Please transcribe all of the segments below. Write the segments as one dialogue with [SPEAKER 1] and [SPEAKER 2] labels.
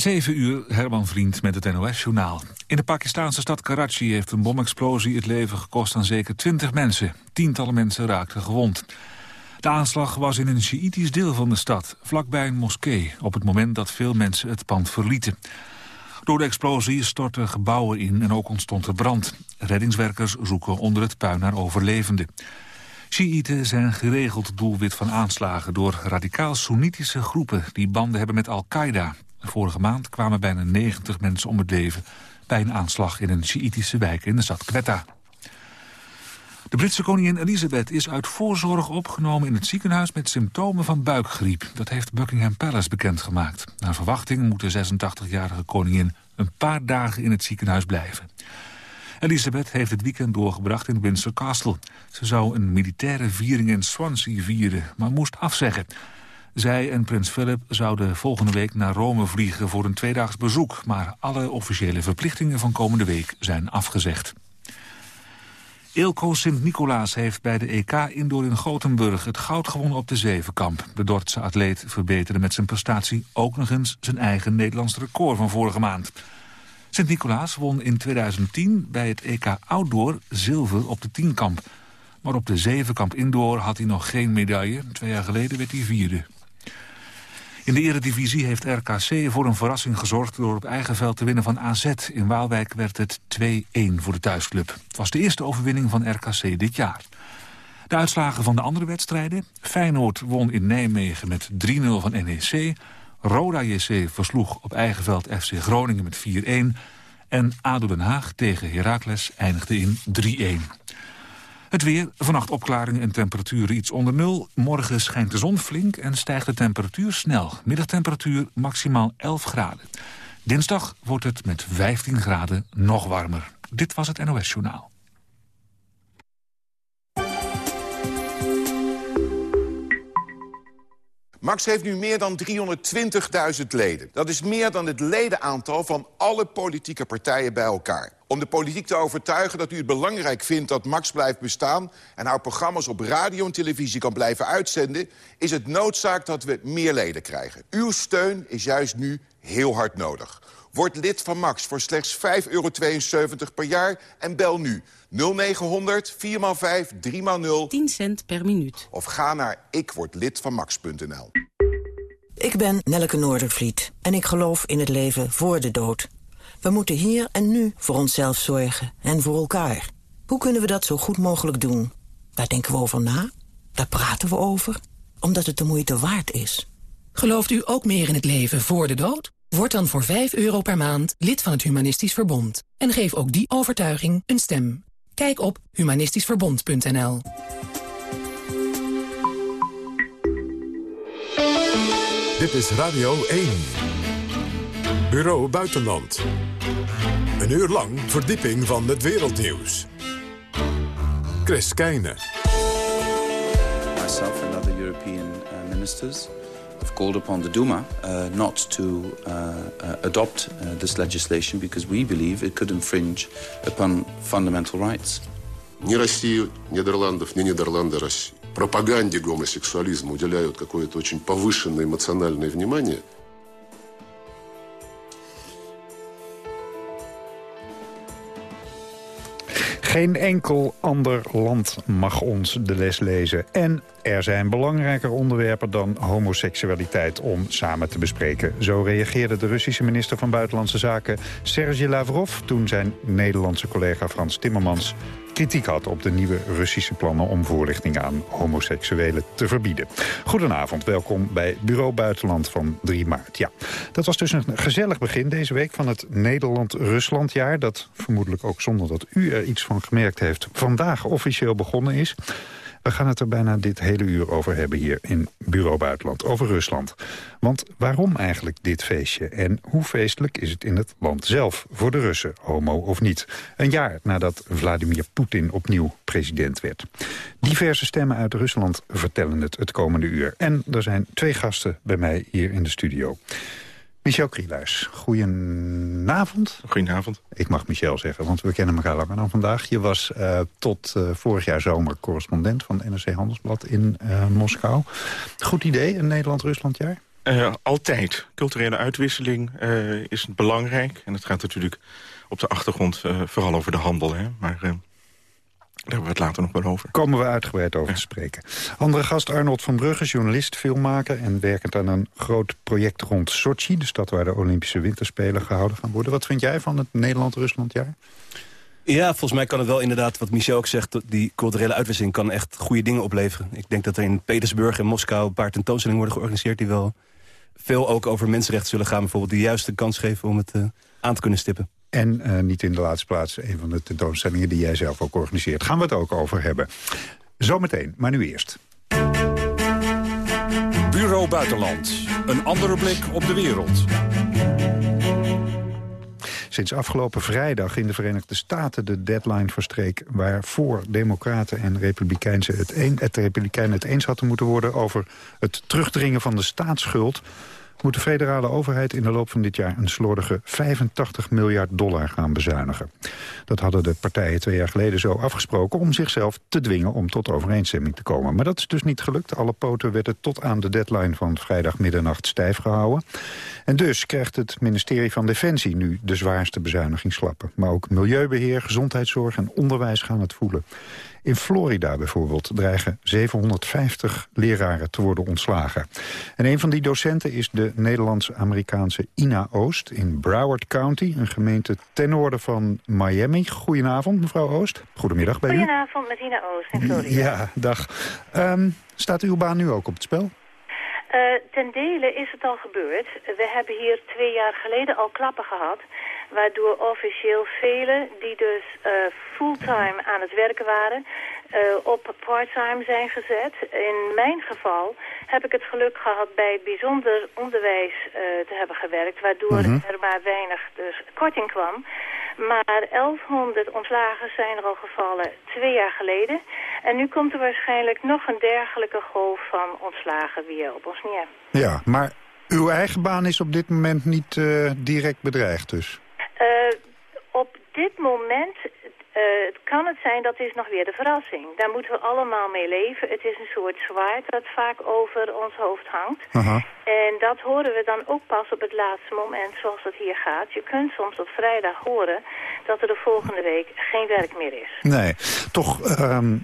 [SPEAKER 1] 7 uur, Herman Vriend met het NOS-journaal. In de Pakistanse stad Karachi heeft een bomexplosie het leven gekost aan zeker 20 mensen. Tientallen mensen raakten gewond. De aanslag was in een Sjiïtisch deel van de stad, vlakbij een moskee... op het moment dat veel mensen het pand verlieten. Door de explosie stortten gebouwen in en ook ontstond er brand. Reddingswerkers zoeken onder het puin naar overlevenden. Shiiten zijn geregeld doelwit van aanslagen door radicaal-Soenitische groepen die banden hebben met Al-Qaeda. Vorige maand kwamen bijna 90 mensen om het leven bij een aanslag in een Shiïtische wijk in de stad Quetta. De Britse koningin Elizabeth is uit voorzorg opgenomen in het ziekenhuis met symptomen van buikgriep. Dat heeft Buckingham Palace bekendgemaakt. Naar verwachting moet de 86-jarige koningin een paar dagen in het ziekenhuis blijven. Elizabeth heeft het weekend doorgebracht in Windsor Castle. Ze zou een militaire viering in Swansea vieren, maar moest afzeggen. Zij en prins Philip zouden volgende week naar Rome vliegen voor een tweedaags bezoek. Maar alle officiële verplichtingen van komende week zijn afgezegd. Eelco Sint-Nicolaas heeft bij de EK-indoor in Gothenburg het goud gewonnen op de zevenkamp. De Dordtse atleet verbeterde met zijn prestatie ook nog eens zijn eigen Nederlands record van vorige maand. Sint-Nicolaas won in 2010 bij het EK Outdoor zilver op de tienkamp. Maar op de zevenkamp indoor had hij nog geen medaille. Twee jaar geleden werd hij vierde. In de eredivisie heeft RKC voor een verrassing gezorgd... door op eigen veld te winnen van AZ. In Waalwijk werd het 2-1 voor de thuisclub. Het was de eerste overwinning van RKC dit jaar. De uitslagen van de andere wedstrijden. Feyenoord won in Nijmegen met 3-0 van NEC. Roda JC versloeg op eigen veld FC Groningen met 4-1. En ADO Den Haag tegen Heracles eindigde in 3-1. Het weer, vannacht opklaringen en temperaturen iets onder nul. Morgen schijnt de zon flink en stijgt de temperatuur snel. Middagtemperatuur maximaal 11 graden. Dinsdag wordt het met 15 graden nog warmer. Dit was het NOS Journaal.
[SPEAKER 2] Max heeft nu meer dan 320.000 leden. Dat is meer dan het ledenaantal van alle politieke partijen bij elkaar. Om de politiek te overtuigen dat u het belangrijk vindt dat Max blijft bestaan... en haar programma's op radio en televisie kan blijven uitzenden... is het noodzaak dat we meer leden krijgen. Uw steun is juist nu heel hard nodig. Word lid van Max voor slechts 5,72 euro per jaar en bel nu 0900 4x5 3x0
[SPEAKER 3] 10 cent per minuut.
[SPEAKER 2] Of ga naar ikwordlidvanmax.nl.
[SPEAKER 4] Ik ben Nelleke Noordervliet en ik geloof in het leven voor de dood. We moeten hier en nu voor onszelf zorgen en voor elkaar. Hoe kunnen we dat zo goed mogelijk doen? Daar denken we over na, daar praten we over, omdat het de moeite waard is.
[SPEAKER 3] Gelooft u ook meer in het leven voor de dood? Word dan voor 5 euro per maand lid van het Humanistisch Verbond. En geef ook die overtuiging een stem. Kijk op humanistischverbond.nl.
[SPEAKER 5] Dit is Radio 1. Bureau Buitenland. Een uur lang verdieping van het wereldnieuws. Chris Keijne.
[SPEAKER 6] Myself and other European uh, ministers have called upon the Duma uh, not to uh, uh, adopt uh, this legislation because we believe it could infringe upon fundamental rights.
[SPEAKER 7] Ни Россию, Нидерландов, ни Нидерланды России. Пропаганде гомосексуализма уделяют какое-то очень повышенное эмоциональное внимание –
[SPEAKER 8] Geen enkel ander land mag ons de les lezen. En er zijn belangrijker onderwerpen dan homoseksualiteit om samen te bespreken. Zo reageerde de Russische minister van Buitenlandse Zaken Sergei Lavrov... toen zijn Nederlandse collega Frans Timmermans kritiek had op de nieuwe Russische plannen om voorlichting aan homoseksuelen te verbieden. Goedenavond, welkom bij Bureau Buitenland van 3 maart. Ja, dat was dus een gezellig begin deze week van het Nederland-Ruslandjaar... dat vermoedelijk ook zonder dat u er iets van gemerkt heeft... vandaag officieel begonnen is. We gaan het er bijna dit hele uur over hebben hier in Bureau Buitenland, over Rusland. Want waarom eigenlijk dit feestje? En hoe feestelijk is het in het land zelf voor de Russen, homo of niet? Een jaar nadat Vladimir Poetin opnieuw president werd. Diverse stemmen uit Rusland vertellen het het komende uur. En er zijn twee gasten bij mij hier in de studio. Michel Krielaars, goedenavond.
[SPEAKER 9] Goedenavond.
[SPEAKER 8] Ik mag Michel zeggen, want we kennen elkaar langer dan vandaag. Je was uh, tot uh, vorig jaar zomer correspondent van NRC Handelsblad in uh, Moskou. Goed idee, een Nederland-Ruslandjaar?
[SPEAKER 9] altijd. Culturele uitwisseling is belangrijk. En het gaat natuurlijk op de achtergrond vooral over de handel. Hè? Maar daar hebben we het later nog wel over.
[SPEAKER 8] Komen we uitgebreid over te spreken. Andere gast Arnold van Brugge, journalist, filmmaker... en werkend aan een groot project rond Sochi... de stad waar de Olympische Winterspelen gehouden gaan worden. Wat vind jij van het Nederland-Ruslandjaar?
[SPEAKER 10] Ja, volgens mij kan het wel inderdaad, wat Michel ook zegt... die culturele uitwisseling kan echt goede dingen opleveren. Ik denk dat er in Petersburg en Moskou een paar tentoonstellingen worden georganiseerd... die wel veel ook over mensenrechten zullen gaan. Bijvoorbeeld die juist de kans geven om het uh, aan te kunnen stippen.
[SPEAKER 8] En uh, niet in de laatste plaats een van de tentoonstellingen die jij zelf ook organiseert. Gaan we het ook over hebben. Zometeen, maar nu eerst.
[SPEAKER 1] Bureau Buitenland. Een andere blik op de wereld.
[SPEAKER 8] Sinds afgelopen vrijdag in de Verenigde Staten de deadline verstreek... waarvoor democraten en republikeinen het, een, het, republikeinen het eens hadden moeten worden... over het terugdringen van de staatsschuld moet de federale overheid in de loop van dit jaar een slordige 85 miljard dollar gaan bezuinigen. Dat hadden de partijen twee jaar geleden zo afgesproken om zichzelf te dwingen om tot overeenstemming te komen. Maar dat is dus niet gelukt. Alle poten werden tot aan de deadline van vrijdag middernacht stijf gehouden. En dus krijgt het ministerie van Defensie nu de zwaarste bezuinigingsklappen. Maar ook milieubeheer, gezondheidszorg en onderwijs gaan het voelen. In Florida bijvoorbeeld dreigen 750 leraren te worden ontslagen. En een van die docenten is de Nederlands-Amerikaanse Ina Oost in Broward County, een gemeente ten noorden van Miami. Goedenavond, mevrouw Oost. Goedemiddag bij
[SPEAKER 11] u. Goedenavond met Ina Oost in Florida.
[SPEAKER 8] Ja, dag. Um, staat uw baan nu ook op het spel?
[SPEAKER 11] Uh, ten dele is het al gebeurd. We hebben hier twee jaar geleden al klappen gehad waardoor officieel velen die dus uh, fulltime aan het werken waren, uh, op parttime zijn gezet. In mijn geval heb ik het geluk gehad bij bijzonder onderwijs uh, te hebben gewerkt, waardoor mm -hmm. er maar weinig dus korting kwam. Maar 1100 ontslagen zijn er al gevallen twee jaar geleden. En nu komt er waarschijnlijk nog een dergelijke golf van ontslagen weer op ons neer.
[SPEAKER 8] Ja, maar uw eigen baan is op dit moment niet uh, direct bedreigd dus?
[SPEAKER 11] Uh, op dit moment uh, kan het zijn, dat is nog weer de verrassing. Daar moeten we allemaal mee leven. Het is een soort zwaard dat vaak over ons hoofd hangt.
[SPEAKER 8] Aha.
[SPEAKER 11] En dat horen we dan ook pas op het laatste moment zoals het hier gaat. Je kunt soms op vrijdag horen dat er de volgende week geen werk meer is.
[SPEAKER 8] Nee, toch, um,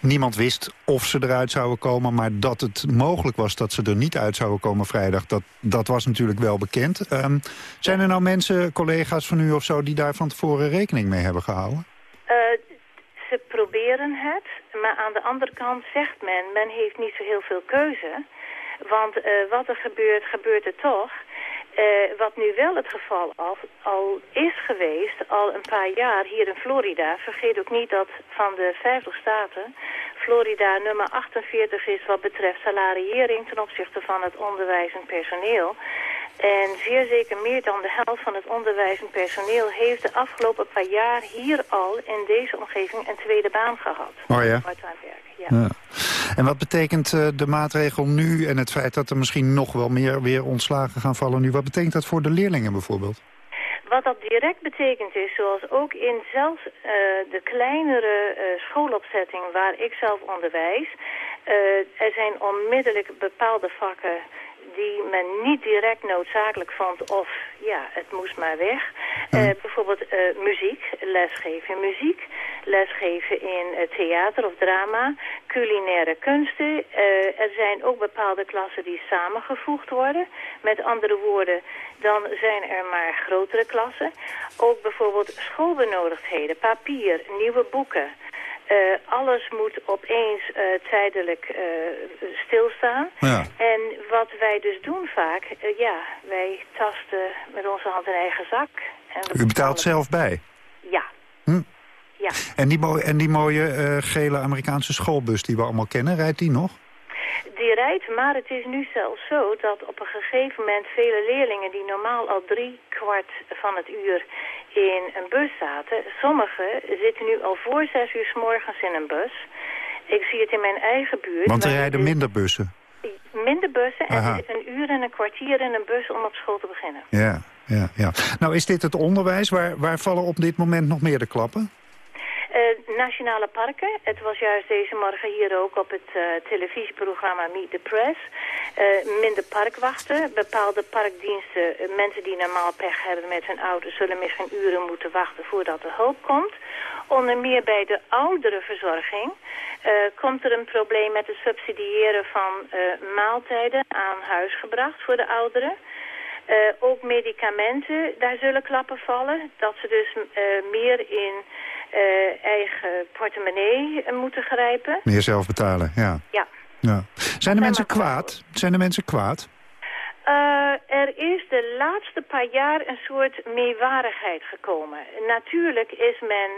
[SPEAKER 8] niemand wist of ze eruit zouden komen... maar dat het mogelijk was dat ze er niet uit zouden komen vrijdag... dat, dat was natuurlijk wel bekend. Um, zijn er nou mensen, collega's van u of zo... die daar van tevoren rekening mee hebben gehouden?
[SPEAKER 11] Maar aan de andere kant zegt men... men heeft niet zo heel veel keuze... Want uh, wat er gebeurt, gebeurt er toch. Uh, wat nu wel het geval al, al is geweest, al een paar jaar hier in Florida. Vergeet ook niet dat van de 50 staten Florida nummer 48 is wat betreft salariering ten opzichte van het onderwijs en personeel. En zeer zeker meer dan de helft van het onderwijs en personeel heeft de afgelopen paar jaar hier al in deze omgeving een tweede baan gehad.
[SPEAKER 8] Oh ja?
[SPEAKER 11] Werk, ja.
[SPEAKER 8] ja. En wat betekent uh, de maatregel nu en het feit dat er misschien nog wel meer weer ontslagen gaan vallen nu? Wat betekent dat voor de leerlingen bijvoorbeeld?
[SPEAKER 11] Wat dat direct betekent is, zoals ook in zelfs uh, de kleinere uh, schoolopzetting waar ik zelf onderwijs, er zijn onmiddellijk bepaalde vakken die men niet direct noodzakelijk vond of ja, het moest maar weg. Uh, bijvoorbeeld uh, muziek, lesgeven in muziek, lesgeven in uh, theater of drama, culinaire kunsten. er zijn ook bepaalde klassen die samengevoegd worden. Met andere woorden, dan zijn er maar grotere klassen. Ook bijvoorbeeld schoolbenodigdheden, papier, nieuwe boeken. Uh, alles moet opeens uh, tijdelijk uh, stilstaan.
[SPEAKER 8] Ja.
[SPEAKER 11] En wat wij dus doen vaak, ja, wij tasten met onze hand in eigen zak.
[SPEAKER 8] En U betaalt zelf bij?
[SPEAKER 11] Ja.
[SPEAKER 8] Hm.
[SPEAKER 11] ja.
[SPEAKER 8] En die, mooie, en die mooie gele Amerikaanse schoolbus die we allemaal kennen, rijdt die nog?
[SPEAKER 11] Die rijdt, maar het is nu zelfs zo dat op een gegeven moment vele leerlingen die normaal al drie kwart van het uur in een bus zaten. Sommigen zitten nu al voor zes uur s morgens in een bus. Ik zie het in mijn eigen buurt.
[SPEAKER 8] Want er rijden minder bussen?
[SPEAKER 11] Minder bussen en er zit een uur en een kwartier in een bus om op school te beginnen.
[SPEAKER 8] Ja, ja, ja. Nou is dit het onderwijs. Waar, waar vallen op dit moment nog meer de klappen?
[SPEAKER 11] Uh, nationale parken. Het was juist deze morgen hier ook op het uh, televisieprogramma Meet the Press. Uh, minder parkwachten. Bepaalde parkdiensten, mensen die normaal pech hebben met hun auto... zullen misschien uren moeten wachten voordat er hulp komt. Onder meer bij de ouderenverzorging komt er een probleem met het subsidiëren van maaltijden aan huis gebracht voor de ouderen. Uh, ook medicamenten, daar zullen klappen vallen. Dat ze dus uh, meer in uh, eigen portemonnee moeten grijpen.
[SPEAKER 8] Meer zelf betalen, ja.
[SPEAKER 11] Ja.
[SPEAKER 8] ja. Zijn de mensen kwaad? Zijn de mensen kwaad?
[SPEAKER 11] Er is de laatste paar jaar een soort meewarigheid gekomen. Natuurlijk is men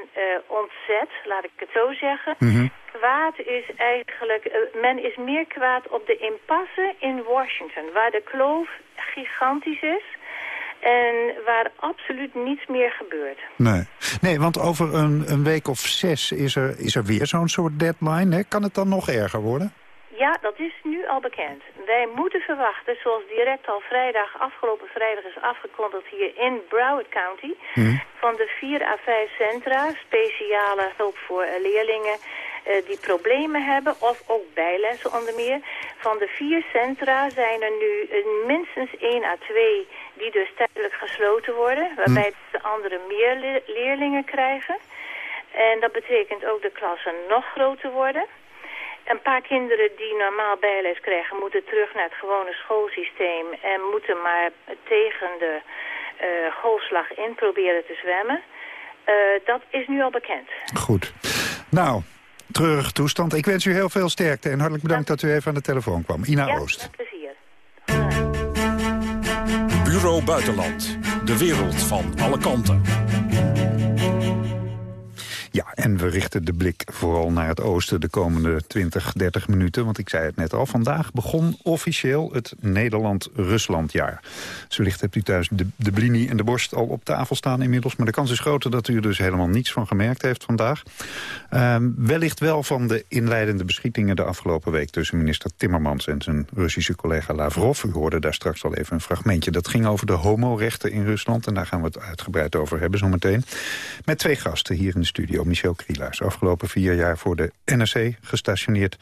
[SPEAKER 11] ontzet, laat ik het zo zeggen. Mm kwaad is eigenlijk... Uh, men is meer kwaad op de impasse in Washington... waar de kloof gigantisch is... En waar absoluut niets meer gebeurt.
[SPEAKER 8] Nee, nee want over een, een week of zes is er, is er weer zo'n soort deadline. Hè? Kan het dan nog erger worden?
[SPEAKER 11] Ja, dat is nu al bekend. Wij moeten verwachten, zoals direct al vrijdag, afgelopen vrijdag is afgekondigd hier in Broward County, hm. van de vier à vijf centra, speciale hulp voor leerlingen uh, die problemen hebben, of ook bijlessen onder meer. Van de vier centra zijn er nu uh, minstens één à twee die dus tijdelijk gesloten worden, waarbij hm. de anderen meer le leerlingen krijgen. En dat betekent ook de klassen nog groter worden. Een paar kinderen die normaal bijles krijgen... moeten terug naar het gewone schoolsysteem... en moeten maar tegen de uh, golfslag in proberen te zwemmen. Uh, dat is nu al bekend.
[SPEAKER 8] Goed. Nou, treurige toestand. Ik wens u heel veel sterkte en hartelijk bedankt dat u even aan de telefoon kwam. Ina
[SPEAKER 11] ja,
[SPEAKER 8] Oost.
[SPEAKER 11] met plezier.
[SPEAKER 12] Bureau Buitenland. De wereld van alle kanten.
[SPEAKER 8] Ja, en we richten de blik vooral naar het oosten de komende 20, 30 minuten. Want ik zei het net al, vandaag begon officieel het Nederland-Ruslandjaar. Wellicht hebt u thuis de, de blini en de borst al op tafel staan inmiddels. Maar de kans is groter dat u er dus helemaal niets van gemerkt heeft vandaag. Um, wellicht wel van de inleidende beschietingen de afgelopen week... tussen minister Timmermans en zijn Russische collega Lavrov. U hoorde daar straks al even een fragmentje. Dat ging over de homorechten in Rusland. En daar gaan we het uitgebreid over hebben zometeen. Met twee gasten hier in de studio. Michel Krielaars, afgelopen vier jaar voor de NRC gestationeerd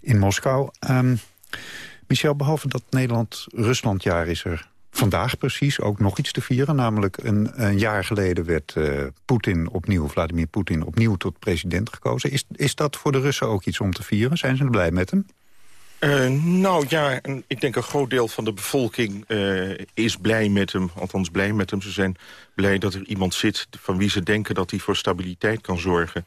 [SPEAKER 8] in Moskou. Um, Michel, behalve dat Nederland-Ruslandjaar is er vandaag precies ook nog iets te vieren. Namelijk een, een jaar geleden werd uh, Poetin opnieuw, Vladimir Poetin opnieuw tot president gekozen. Is, is dat voor de Russen ook iets om te vieren? Zijn ze blij met hem?
[SPEAKER 9] Uh, nou ja, ik denk een groot deel van de bevolking uh, is blij met hem. Althans blij met hem. Ze zijn blij dat er iemand zit van wie ze denken dat hij voor stabiliteit kan zorgen.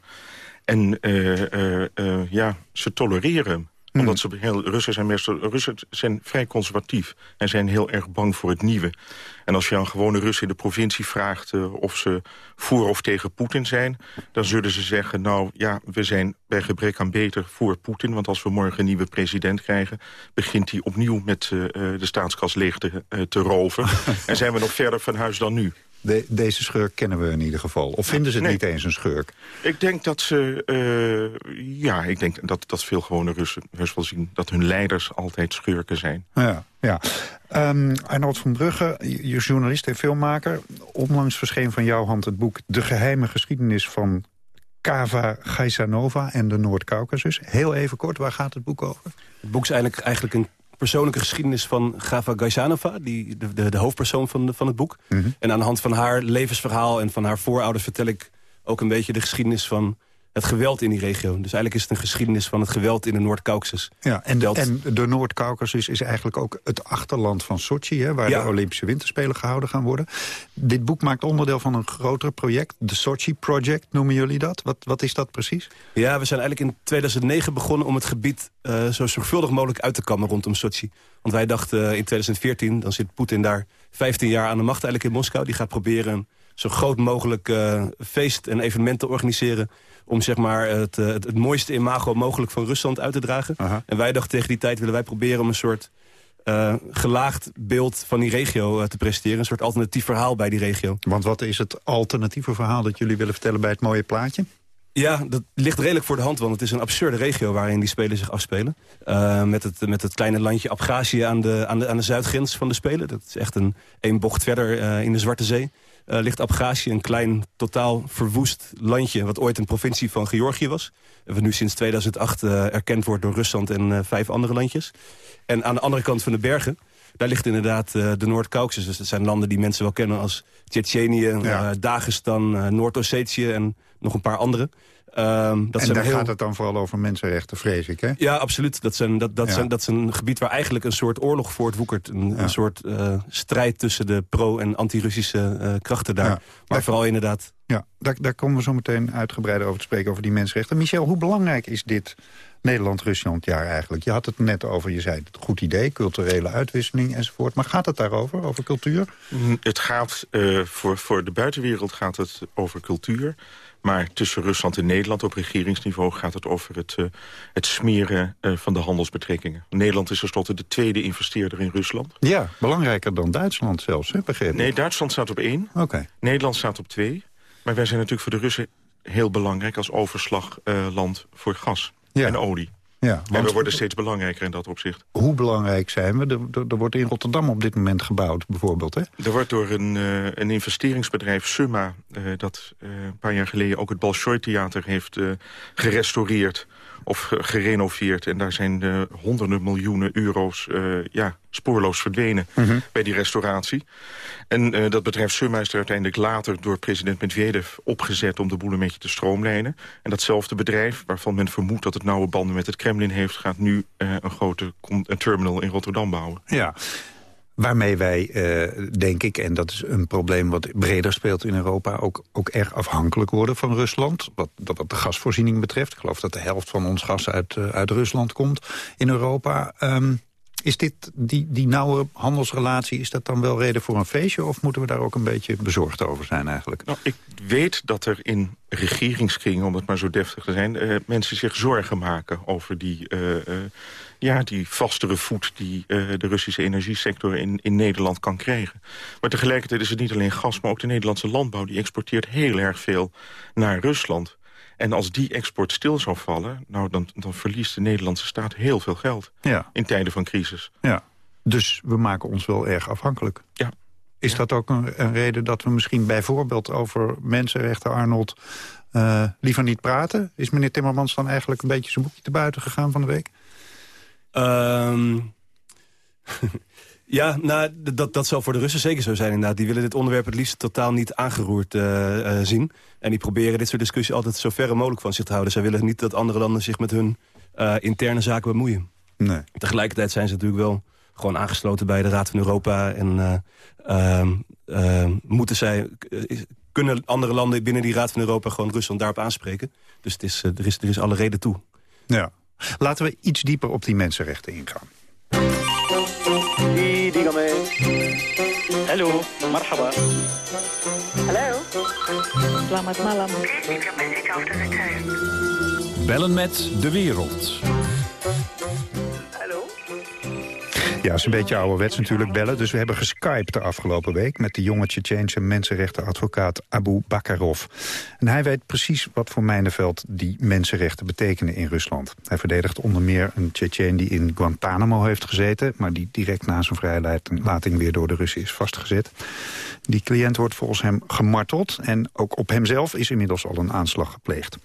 [SPEAKER 9] En uh, ja, ze tolereren hem. Hmm. Omdat ze heel, Russen, zijn meestal, Russen zijn vrij conservatief en zijn heel erg bang voor het nieuwe. En als je aan gewone Russen in de provincie vraagt uh, of ze voor of tegen Poetin zijn... dan zullen ze zeggen, nou ja, we zijn bij gebrek aan beter voor Poetin... want als we morgen een nieuwe president krijgen... begint hij opnieuw met uh, de staatskas leeg te, uh, te roven. en zijn we nog verder van huis dan nu.
[SPEAKER 8] De, deze schurk kennen we in ieder geval. Of vinden ze het niet eens een schurk?
[SPEAKER 9] Ik denk dat ze... Uh, ja, ik denk dat, dat veel gewone Russen heus wel zien... dat hun leiders altijd schurken zijn.
[SPEAKER 8] Ja, ja. Um, Arnold van Brugge, je journalist en filmmaker. Onlangs verscheen van jouw hand het boek... De geheime geschiedenis van Kava Gaisanova en de Noord-Caucasus. Heel even kort, waar gaat het boek over?
[SPEAKER 10] Het boek is eigenlijk, eigenlijk een persoonlijke geschiedenis van Gava Gaisanova... Die, de, de, de hoofdpersoon van, de, van het boek. Mhm. En aan de hand van haar levensverhaal en van haar voorouders... vertel ik ook een beetje de geschiedenis van het geweld in die regio. Dus eigenlijk is het een geschiedenis van het geweld in de Noord-Caucasus.
[SPEAKER 8] Ja, en, en de Noord-Caucasus is eigenlijk ook het achterland van Sochi... Hè, waar de Olympische Winterspelen gehouden gaan worden. Dit boek maakt onderdeel van een groter project. De Sochi Project noemen jullie dat. Wat, wat is dat precies?
[SPEAKER 10] Ja, we zijn eigenlijk in 2009 begonnen om het gebied... Uh, zo zorgvuldig mogelijk uit te kammen rondom Sochi. Want wij dachten uh, in 2014, dan zit Poetin daar 15 jaar aan de macht eigenlijk in Moskou. Die gaat proberen zo groot mogelijk uh, feest en evenementen te organiseren om zeg maar, het, eh, het, het, mooiste imago mogelijk van Rusland uit te dragen. En wij dachten tegen die tijd willen wij proberen om een soort uh, gelaagd beeld van die regio uh, te presenteren. Een soort alternatief verhaal bij die regio.
[SPEAKER 8] Want wat is het alternatieve verhaal dat jullie willen vertellen bij het mooie plaatje?
[SPEAKER 10] Ja, dat ligt redelijk voor de hand, want het is een absurde regio waarin die Spelen zich afspelen. Uh, met, het, met het kleine landje Abhazie aan de, aan, de, aan de zuidgrens van de Spelen. Dat is echt een één bocht verder in de Zwarte Zee. Uh, ligt Abhazie, een klein, totaal verwoest landje... wat ooit een provincie van Georgië was. En wat nu sinds 2008 erkend wordt door Rusland en vijf andere landjes. En aan de andere kant van de bergen daar ligt inderdaad de Noord-Caucasus. Dus dat zijn landen die mensen wel kennen als Tsjetsjenië, ja. Dagestan, Noord-Ossetië en nog een paar andere.
[SPEAKER 8] Um, dat en daar heel... gaat het dan vooral over mensenrechten, vrees ik, hè?
[SPEAKER 10] Ja, absoluut. Dat, zijn, dat, dat, ja. zijn, dat is een gebied waar eigenlijk een soort oorlog voortwoekert. Een, ja. een soort strijd tussen de pro- en anti-Russische krachten daar. Maar daar, vooral inderdaad...
[SPEAKER 8] Ja, daar, daar komen we zo meteen uitgebreider over te spreken, over die mensenrechten. Michel, hoe belangrijk is dit Nederland-Rusland jaar eigenlijk? Je had het net over, je zei het goed idee, culturele uitwisseling enzovoort. Maar gaat het daarover, over cultuur?
[SPEAKER 9] Het gaat, uh, voor, voor de buitenwereld gaat het over cultuur. Maar tussen Rusland en Nederland op regeringsniveau gaat het over het, uh, het smeren uh, van de handelsbetrekkingen. Nederland is tenslotte de tweede investeerder in Rusland.
[SPEAKER 8] Ja, belangrijker dan Duitsland zelfs, hè, begrepen?
[SPEAKER 9] Nee, Duitsland staat op één.
[SPEAKER 8] Okay.
[SPEAKER 9] Nederland staat op twee. Maar wij zijn natuurlijk voor de Russen heel belangrijk als overslagland voor gas ja. en olie. Ja, en we worden steeds belangrijker in dat opzicht.
[SPEAKER 8] Hoe belangrijk zijn we? Er, er, wordt in Rotterdam op dit moment gebouwd, bijvoorbeeld. Hè?
[SPEAKER 9] Er wordt door een, uh, een investeringsbedrijf, Summa... Uh, dat uh, een paar jaar geleden ook het Bolshoi-theater heeft gerestaureerd of gerenoveerd. En daar zijn uh, honderden miljoenen euro's uh, ja, spoorloos verdwenen mm -hmm. bij die restauratie. En uh, dat bedrijf Summa is er uiteindelijk later door president Medvedev opgezet... om de boel een beetje te stroomlijnen. En datzelfde bedrijf, waarvan men vermoedt dat het nauwe banden met het Kremlin heeft... gaat nu een grote een terminal in Rotterdam bouwen.
[SPEAKER 8] Ja, Waarmee wij, uh, denk ik, en dat is een probleem wat breder speelt in Europa... ook, ook erg afhankelijk worden van Rusland. Wat, wat de gasvoorziening betreft. Ik geloof dat de helft van ons gas uit, uh, uit Rusland komt in Europa. Um, is dit, die, die nauwe handelsrelatie, is dat dan wel reden voor een feestje... of moeten we daar ook een beetje bezorgd over zijn eigenlijk?
[SPEAKER 9] Nou, ik weet dat er in regeringskringen, om het maar zo deftig te zijn... Uh, mensen zich zorgen maken over die, uh, uh, ja, die vastere voet... die de Russische energiesector in, in Nederland kan krijgen. Maar tegelijkertijd is het niet alleen gas, maar ook de Nederlandse landbouw... die exporteert heel erg veel naar Rusland. En als die export stil zou vallen, nou, dan, dan verliest de Nederlandse staat heel veel geld.
[SPEAKER 8] Ja.
[SPEAKER 9] In tijden van crisis.
[SPEAKER 8] Ja. Dus we maken ons wel erg afhankelijk.
[SPEAKER 9] Ja.
[SPEAKER 8] Is
[SPEAKER 9] ja.
[SPEAKER 8] dat ook een, een, reden dat we misschien bijvoorbeeld over mensenrechten, Arnold, uh, liever niet praten? Is meneer Timmermans dan eigenlijk een beetje zijn boekje te buiten gegaan van de week?
[SPEAKER 10] Um... Ja, nou, dat, dat zal voor de Russen zeker zo zijn inderdaad. Die willen dit onderwerp het liefst totaal niet aangeroerd uh, uh, zien. En die proberen dit soort discussies altijd zo ver mogelijk van zich te houden. Zij willen niet dat andere landen zich met hun uh, interne zaken bemoeien.
[SPEAKER 8] Nee.
[SPEAKER 10] Tegelijkertijd zijn ze natuurlijk wel gewoon aangesloten bij de Raad van Europa. En ehm, moeten zij, kunnen andere landen binnen die Raad van Europa gewoon Rusland daarop aanspreken. Dus het is, er, is, er is alle reden toe.
[SPEAKER 8] Ja. Laten we iets dieper op die mensenrechten ingaan.
[SPEAKER 13] Hello, marhaba.
[SPEAKER 14] Hallo. Selamat malam.
[SPEAKER 12] Bellen met de wereld.
[SPEAKER 8] Ja, is een beetje ouderwets natuurlijk bellen. Dus we hebben geskyped de afgelopen week... met de jonge Tsjetsjeense mensenrechtenadvocaat Abu Bakarov. En hij weet precies wat voor Mijnenveld die mensenrechten betekenen in Rusland. Hij verdedigt onder meer een Tsjetsjeen die in Guantanamo heeft gezeten... maar die direct na zijn vrijlating weer door de Russen is vastgezet. Die cliënt wordt volgens hem gemarteld... en ook op hemzelf is inmiddels al een aanslag gepleegd.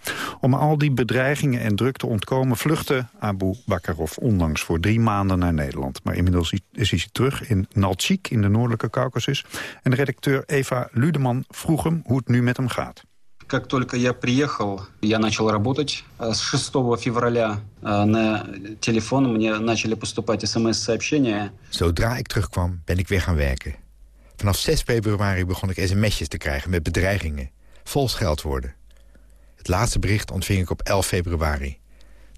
[SPEAKER 8] Om al die bedreigingen en druk te ontkomen... vluchtte Abu Bakarov onlangs voor drie maanden naar Nederland. Maar inmiddels is hij terug in Nalchik in de noordelijke Caucasus. En de redacteur Eva Ludeman vroeg hem hoe het nu met hem gaat.
[SPEAKER 15] Как только я приехал, я начал работать. С 6 февраля на телефон мне начали поступать смс-сообщения.
[SPEAKER 16] Zodra ik terugkwam, ben ik weer gaan werken. Vanaf 6 februari begon ik sms'jes te krijgen met bedreigingen. Vol scheldwoorden. Het laatste bericht ontving ik op 11 februari.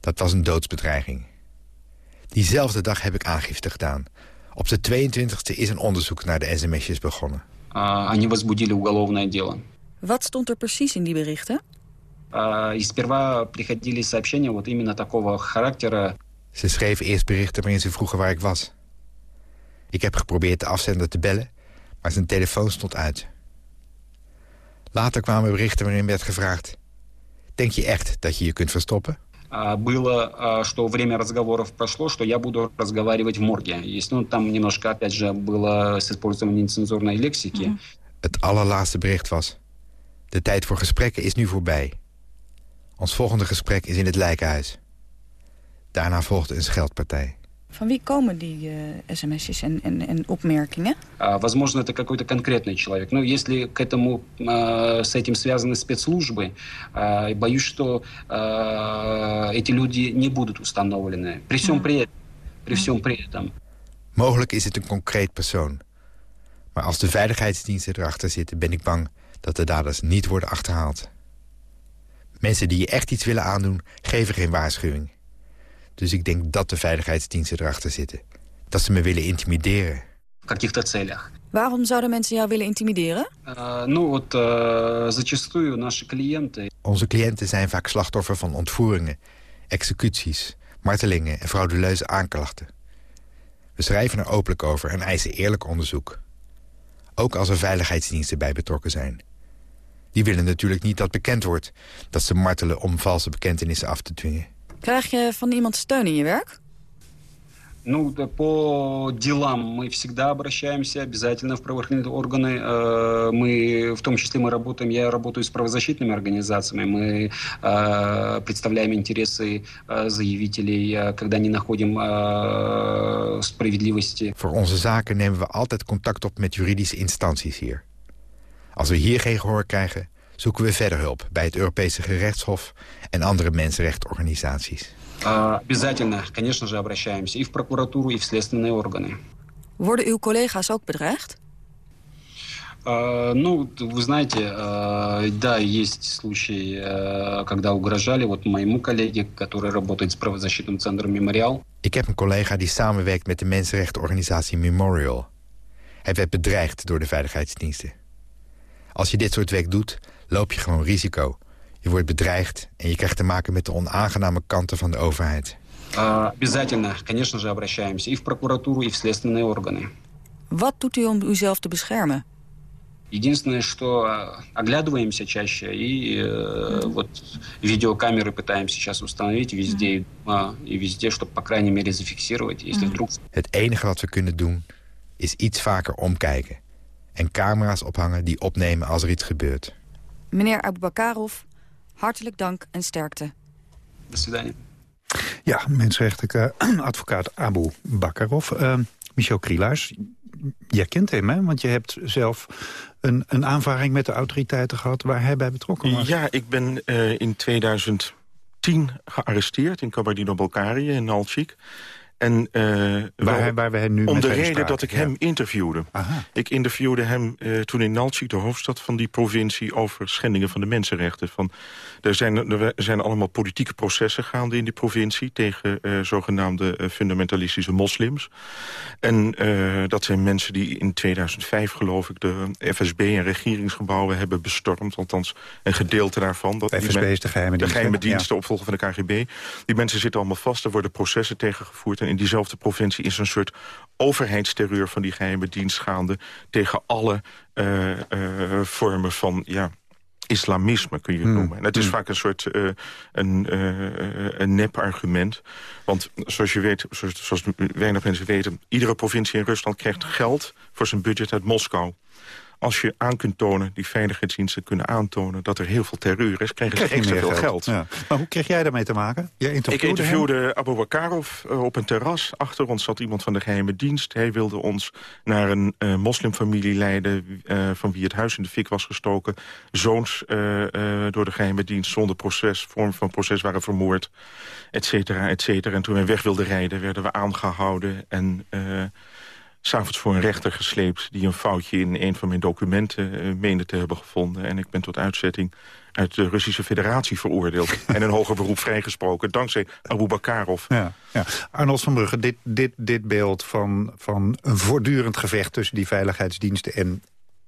[SPEAKER 16] Dat was een doodsbedreiging. Diezelfde dag heb ik aangifte gedaan. Op de 22e is een onderzoek naar de sms'jes begonnen.
[SPEAKER 15] Они возбудили уголовное дело.
[SPEAKER 14] Wat stond er precies in die berichten?
[SPEAKER 15] И сперва приходили сообщения вот именно такого характера.
[SPEAKER 16] Ze schreven eerst berichten waarin ze vroegen waar ik was. Ik heb geprobeerd de afzender te bellen, maar zijn telefoon stond uit. Later kwamen berichten waarin werd gevraagd... Denk je echt dat je je kunt verstoppen?
[SPEAKER 15] было, что время разговоров прошло, что я буду разговаривать в морге. Есть, ну, там немножко, опять же, было с использованием нецензурной лексики.
[SPEAKER 16] Het allerlaatste bericht was... De tijd voor gesprekken is nu voorbij. Ons volgende gesprek is in het lijkenhuis. Daarna volgde een scheldpartij.
[SPEAKER 14] Van wie komen die uh, sms'jes en, en, en opmerkingen?
[SPEAKER 15] Uh, возможно, это какой-то конкретный человек. Но если к этому, uh, с этим связаны спецслужбы, uh, боюсь, что uh, эти люди не будут установлены. При всем при этом. При всем при этом.
[SPEAKER 16] Mogelijk is het een concreet persoon. Maar als de veiligheidsdiensten erachter zitten... ben ik bang dat de daders niet worden achterhaald. Mensen die je echt iets willen aandoen, geven geen waarschuwing. Dus ik denk dat de veiligheidsdiensten erachter zitten. Dat ze me willen intimideren.
[SPEAKER 14] Waarom zouden mensen jou willen intimideren?
[SPEAKER 16] Onze cliënten zijn vaak slachtoffer van ontvoeringen, executies, martelingen en frauduleuze aanklachten. We schrijven er openlijk over en eisen eerlijk onderzoek. Ook als er veiligheidsdiensten bij betrokken zijn. Die willen natuurlijk niet dat bekend wordt... dat ze martelen om valse bekentenissen af te dwingen.
[SPEAKER 14] Krijg je van iemand steun in je werk?
[SPEAKER 15] Ну, по делам мы всегда обращаемся обязательно в правоохранительные органы. Мы, в том числе, мы работаем, я работаю с правозащитными организациями. Мы представляем интересы заявителей, когда не находим справедливости.
[SPEAKER 16] Voor onze zaken nemen we altijd contact op met juridische instanties hier. Als we hier geen gehoor krijgen, zoeken we verder hulp... bij het Europese gerechtshof en andere mensenrechtenorganisaties.
[SPEAKER 15] Обязательно, конечно же, обращаемся и в прокуратуру, и в следственные органы.
[SPEAKER 14] Worden uw collega's ook bedreigd?
[SPEAKER 15] Ну, вы знаете, да, есть случаи, когда угрожали вот моему коллеге, который работает с правозащитным центром «Мемориал».
[SPEAKER 16] Ik heb een collega die samenwerkt met de mensenrechtenorganisatie Memorial. Hij werd bedreigd door de veiligheidsdiensten. Als je dit soort werk doet, loop je gewoon risico. Je wordt bedreigd en je krijgt te maken met de onaangename kanten van de overheid.
[SPEAKER 15] Обязательно, конечно же, обращаемся и в прокуратуру, и в следственные органы.
[SPEAKER 14] Wat doet u om uzelf te beschermen?
[SPEAKER 15] Единственное, что оглядываемся чаще и э, вот видеокамеры пытаемся сейчас установить везде э, и везде, чтобы, по крайней мере, зафиксировать, если вдруг...
[SPEAKER 16] Het enige wat we kunnen doen is iets vaker omkijken. En camera's ophangen die opnemen als er iets gebeurt.
[SPEAKER 14] Meneer Abubakarov, hartelijk dank en sterkte.
[SPEAKER 8] Ja, mensenrechtenadvocaat eh, Abu Bakarov. Eh, Michel Krielaars, jij kent hem, hè? Want je hebt zelf een, een aanvaring met de autoriteiten gehad... waar hij bij betrokken was.
[SPEAKER 9] Ja, ik ben eh, in 2010 gearresteerd in Kabardino-Balkarië, in Nalchik. En, uh,
[SPEAKER 8] waar, waar we hem nu
[SPEAKER 9] om de reden
[SPEAKER 8] spraken,
[SPEAKER 9] dat ik
[SPEAKER 8] ja.
[SPEAKER 9] hem interviewde.
[SPEAKER 8] Aha.
[SPEAKER 9] Ik interviewde hem uh, toen in Nalchik, de hoofdstad van die provincie... over schendingen van de mensenrechten. Van, er, zijn, er zijn allemaal politieke processen gaande in die provincie... tegen uh, zogenaamde fundamentalistische moslims. En dat zijn mensen die in 2005, geloof ik... de FSB en regeringsgebouwen hebben bestormd. Althans, een gedeelte daarvan. Dat
[SPEAKER 8] De FSB
[SPEAKER 9] men-
[SPEAKER 8] is de geheime
[SPEAKER 9] de
[SPEAKER 8] dienst,
[SPEAKER 9] geheime
[SPEAKER 8] hè?
[SPEAKER 9] dienst, de opvolger van de KGB. Die mensen zitten allemaal vast, er worden processen tegengevoerd... in diezelfde provincie is een soort overheidsterreur van die geheime dienst gaande... tegen alle eh, eh, vormen van... Ja, islamisme kun je het
[SPEAKER 8] Hmm.
[SPEAKER 9] noemen. En het is
[SPEAKER 8] Hmm.
[SPEAKER 9] vaak een soort eh, een, een nep-argument. Want zoals je weet, zoals, zoals weinig mensen weten... iedere provincie in Rusland krijgt geld voor zijn budget uit Moskou. Als je aan kunt tonen, die veiligheidsdiensten kunnen aantonen... dat er heel veel terreur is, krijgen ze extra
[SPEAKER 8] meer
[SPEAKER 9] veel geld.
[SPEAKER 8] Ja. Maar hoe kreeg jij daarmee te maken? Jij
[SPEAKER 9] Ik
[SPEAKER 8] interviewde
[SPEAKER 9] Abu Bakarov eh, op een terras. Achter ons zat iemand van de geheime dienst. Hij wilde ons naar een eh, moslimfamilie leiden... eh, van wie het huis in de fik was gestoken. Zoons door de geheime dienst zonder proces, vorm van proces waren vermoord. Et cetera, et cetera. En toen wij weg wilden rijden, werden we aangehouden... en s'avonds voor een rechter gesleept... die een foutje in een van mijn documenten eh, meende te hebben gevonden. En ik ben tot uitzetting uit de Russische federatie veroordeeld... en een hoger beroep vrijgesproken, dankzij Abu Bakarov.
[SPEAKER 8] Ja, ja. Arnold van Brugge, dit, dit, dit beeld van, van een voortdurend gevecht... tussen die veiligheidsdiensten en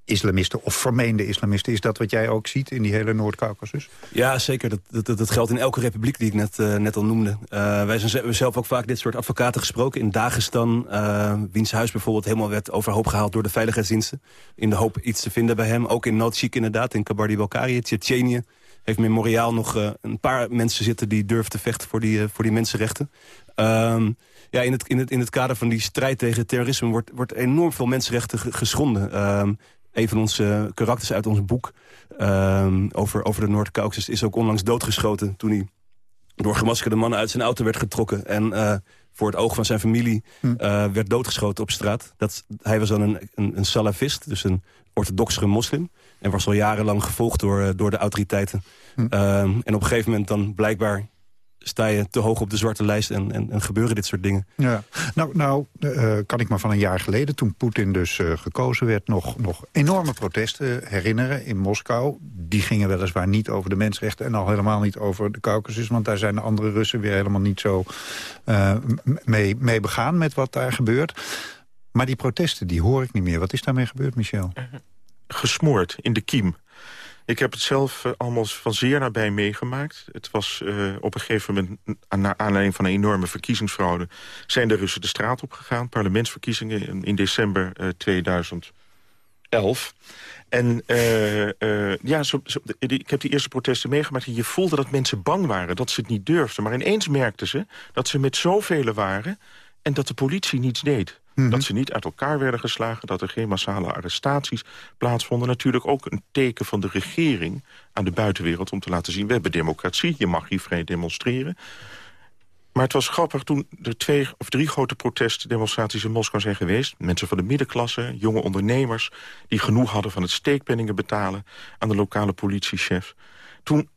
[SPEAKER 8] islamisten of vermeende islamisten... is dat wat jij ook ziet in die hele Noord-Caucasus?
[SPEAKER 10] Ja, zeker. Dat, dat, dat geldt in elke republiek die ik net, eh, net al noemde. Eh, wij zijn ze- zelf ook vaak dit soort advocaten gesproken. In Dagestan, eh wiens huis bijvoorbeeld helemaal werd overhoop gehaald door de veiligheidsdiensten. In de hoop iets te vinden bij hem. Ook in Noordchik inderdaad, in Kabardi-Balkarië, Tsjetsjenië. heeft Memoriaal nog een paar mensen zitten... die durven te vechten voor die, voor die mensenrechten. Ehm, ja, in, het, in, het, in het kader van die strijd tegen terrorisme... wordt, wordt enorm veel mensenrechten geschonden. Um, een van onze karakters uit ons boek um, over, over de Noord-Caucasus... is ook onlangs doodgeschoten toen hij door gemaskerde mannen uit zijn auto werd getrokken. En uh, voor het oog van zijn familie uh, werd doodgeschoten op straat. Dat, hij was dan een, een, een salafist, dus een orthodoxere moslim. En was al jarenlang gevolgd door, door de autoriteiten. Hm. en op een gegeven moment dan blijkbaar sta je te hoog op de zwarte lijst en, en, en gebeuren dit soort dingen.
[SPEAKER 8] Ja. Nou, nou uh, kan ik me van een jaar geleden, toen Poetin dus uh, gekozen werd... Nog, nog enorme protesten herinneren in Moskou. Die gingen weliswaar niet over de mensenrechten... en al helemaal niet over de Caucasus... want daar zijn de andere Russen weer helemaal niet zo uh, mee, mee begaan... met wat daar gebeurt. Maar die protesten, die hoor ik niet meer. Wat is daarmee gebeurd, Michel?
[SPEAKER 9] Gesmoord in de kiem. Ik heb het zelf uh, allemaal van zeer nabij meegemaakt. Het was uh, op een gegeven moment, naar aanleiding van een enorme verkiezingsfraude... zijn de Russen de straat op gegaan. Parlementsverkiezingen in, december uh, 2011. En uh, ja, zo, ik heb die eerste protesten meegemaakt... en je voelde dat mensen bang waren, dat ze het niet durfden. Maar ineens merkten ze dat ze met zoveel waren... en dat de politie niets deed. Mhm. Dat ze niet uit elkaar werden geslagen, dat er geen massale arrestaties plaatsvonden. Natuurlijk ook een teken van de regering aan de buitenwereld om te laten zien... we hebben democratie, je mag hier vrij demonstreren. Maar het was grappig toen er twee of drie grote protestdemonstraties in Moskou zijn geweest. Mensen van de middenklasse, jonge ondernemers... die genoeg hadden van het steekpenningen betalen aan de lokale politiechef. Toen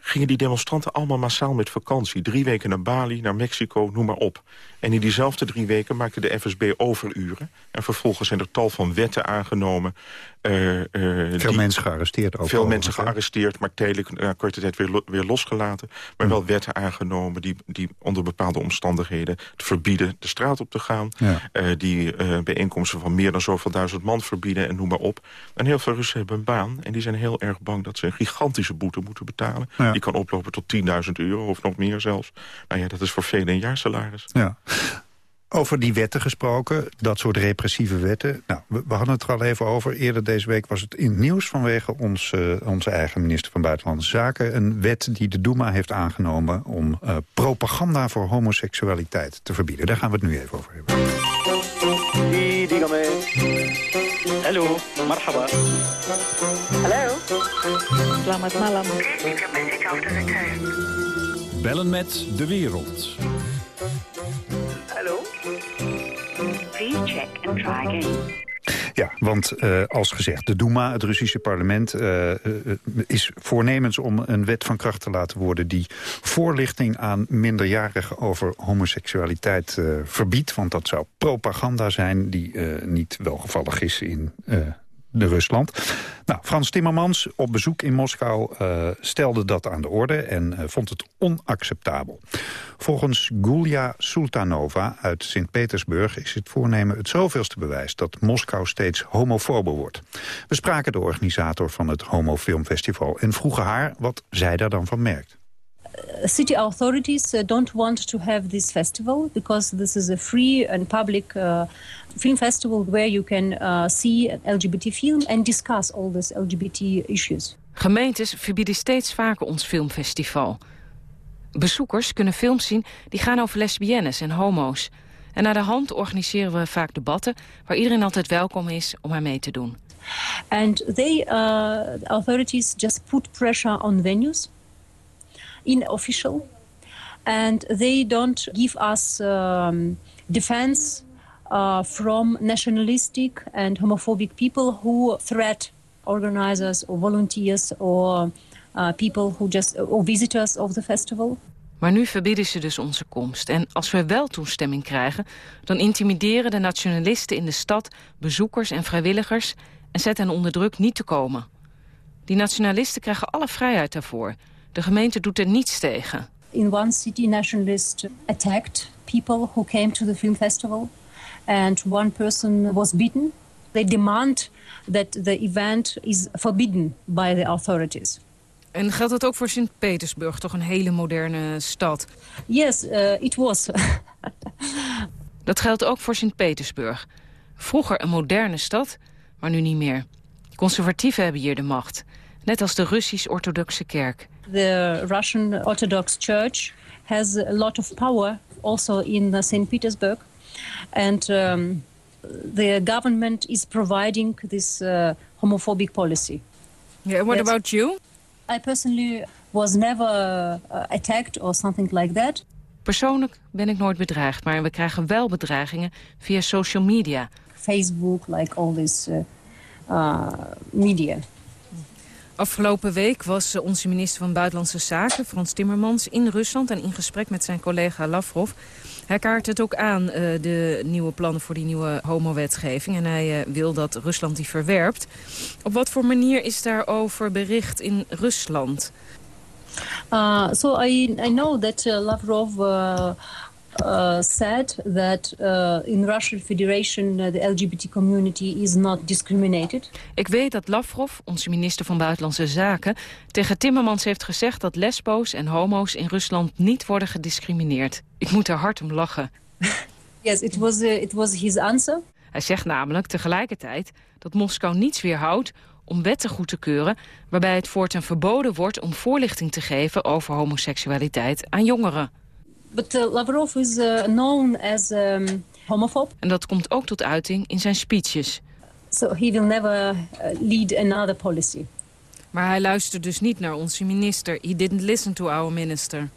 [SPEAKER 9] gingen die demonstranten allemaal massaal met vakantie. Drie weken naar Bali, naar Mexico, noem maar op. En in diezelfde drie weken maakte de FSB overuren. En vervolgens zijn er tal van wetten aangenomen.
[SPEAKER 8] Uh, uh, veel die, mensen gearresteerd ook.
[SPEAKER 9] Veel mensen gearresteerd, maar tijdelijk na korte tijd weer, weer losgelaten. Maar hm. wel wetten aangenomen die, die onder bepaalde omstandigheden... te verbieden de straat op te gaan. Ja. Uh, die bijeenkomsten van meer dan zoveel duizend man verbieden en noem maar op. En heel veel Russen hebben een baan. En die zijn heel erg bang dat ze een gigantische boete moeten betalen. Ja. Die kan oplopen tot 10.000 euro of nog meer zelfs. Nou ja, dat is voor velen een jaarsalaris.
[SPEAKER 8] Ja. Over die wetten gesproken, dat soort repressieve wetten. Nou, we, we, hadden het er al even over. Eerder deze week was het in het nieuws vanwege ons, uh, onze eigen minister van Buitenlandse Zaken. Een wet die de Duma heeft aangenomen om uh, propaganda voor homoseksualiteit te verbieden. Daar gaan we het nu even over hebben.
[SPEAKER 13] Hallo, marhaba.
[SPEAKER 17] Hallo.
[SPEAKER 18] Selamat malam.
[SPEAKER 12] Bellen met de wereld.
[SPEAKER 17] Hallo? Please check and try again.
[SPEAKER 8] Ja, want uh, als gezegd, de Duma, het Russische parlement... Uh, uh, is voornemens om een wet van kracht te laten worden... die voorlichting aan minderjarigen over homoseksualiteit verbiedt. Want dat zou propaganda zijn die niet welgevallig is in de Rusland. Nou, Frans Timmermans op bezoek in Moskou uh, stelde dat aan de orde en uh, vond het onacceptabel. Volgens Gulia Sultanova uit Sint-Petersburg is het voornemen het zoveelste bewijs dat Moskou steeds homofober wordt. We spraken de organisator van het Homo Filmfestival en vroegen haar wat zij daar dan van merkt.
[SPEAKER 18] City authorities uh, don't want to have this festival because this is a free and public uh, film festival where you can uh, see LGBT film and discuss all these LGBT issues.
[SPEAKER 19] Gemeentes verbieden steeds vaker ons filmfestival. Bezoekers kunnen films zien die gaan over lesbiennes en homo's. En naar de hand organiseren we vaak debatten waar iedereen altijd welkom is om aan mee te doen.
[SPEAKER 18] And they uh, authorities just put pressure on venues in official and they don't give us um, defense uh, from nationalistic and homophobic people who threat organizers or volunteers or uh, people who just or visitors of the festival.
[SPEAKER 19] Maar nu verbieden ze dus onze komst. En als we wel toestemming krijgen... dan intimideren de nationalisten in de stad bezoekers en vrijwilligers... en zetten hen onder druk niet te komen. Die nationalisten krijgen alle vrijheid daarvoor. De gemeente doet er niets tegen.
[SPEAKER 18] In one city, nationalists attacked people who came to the film festival and one person was beaten. They demand that the event is forbidden by the authorities.
[SPEAKER 19] En geldt dat ook voor Sint-Petersburg, toch een hele moderne stad?
[SPEAKER 18] Yes, uh, it was.
[SPEAKER 19] dat geldt ook voor Sint-Petersburg. Vroeger een moderne stad, maar nu niet meer. Conservatieven hebben hier de macht. Net als de Russisch-orthodoxe kerk.
[SPEAKER 18] The Russian Orthodox Church has a lot of power also in uh, St. Petersburg. And um, the government is providing this uh, homophobic policy.
[SPEAKER 19] Yeah, what
[SPEAKER 18] Yes.
[SPEAKER 19] about you?
[SPEAKER 18] I personally was never uh, attacked or something like that.
[SPEAKER 19] Persoonlijk ben ik nooit bedreigd, maar we krijgen wel bedreigingen via social media.
[SPEAKER 18] Facebook, like all this uh, uh, media.
[SPEAKER 19] Afgelopen week was eh, onze minister van Buitenlandse Zaken, Frans Timmermans, in Rusland en in gesprek met zijn collega Lavrov. Hij kaart het ook aan, eh, de nieuwe plannen voor die nieuwe homowetgeving. En hij eh, wil dat Rusland die verwerpt. Op wat voor manier is daarover bericht in Rusland?
[SPEAKER 18] Uh, so I, I know that Lavrov said that uh, in Russian Federation uh, the LGBT community is not discriminated.
[SPEAKER 19] Ik weet dat Lavrov, onze minister van Buitenlandse Zaken... tegen Timmermans heeft gezegd dat lesbo's en homo's in Rusland niet worden gediscrimineerd. Ik moet er hard om lachen.
[SPEAKER 18] Yes, it was uh, it was his answer.
[SPEAKER 19] Hij zegt namelijk tegelijkertijd dat Moskou niets weerhoudt om wetten goed te keuren... waarbij het voortaan verboden wordt om voorlichting te geven over homoseksualiteit aan jongeren.
[SPEAKER 18] But uh, Lavrov is uh, known as um, homophobe,
[SPEAKER 19] En dat komt ook tot uiting in zijn speeches.
[SPEAKER 18] so he will never uh, lead another policy.
[SPEAKER 19] Maar hij luistert dus niet naar onze minister. He didn't listen to our minister.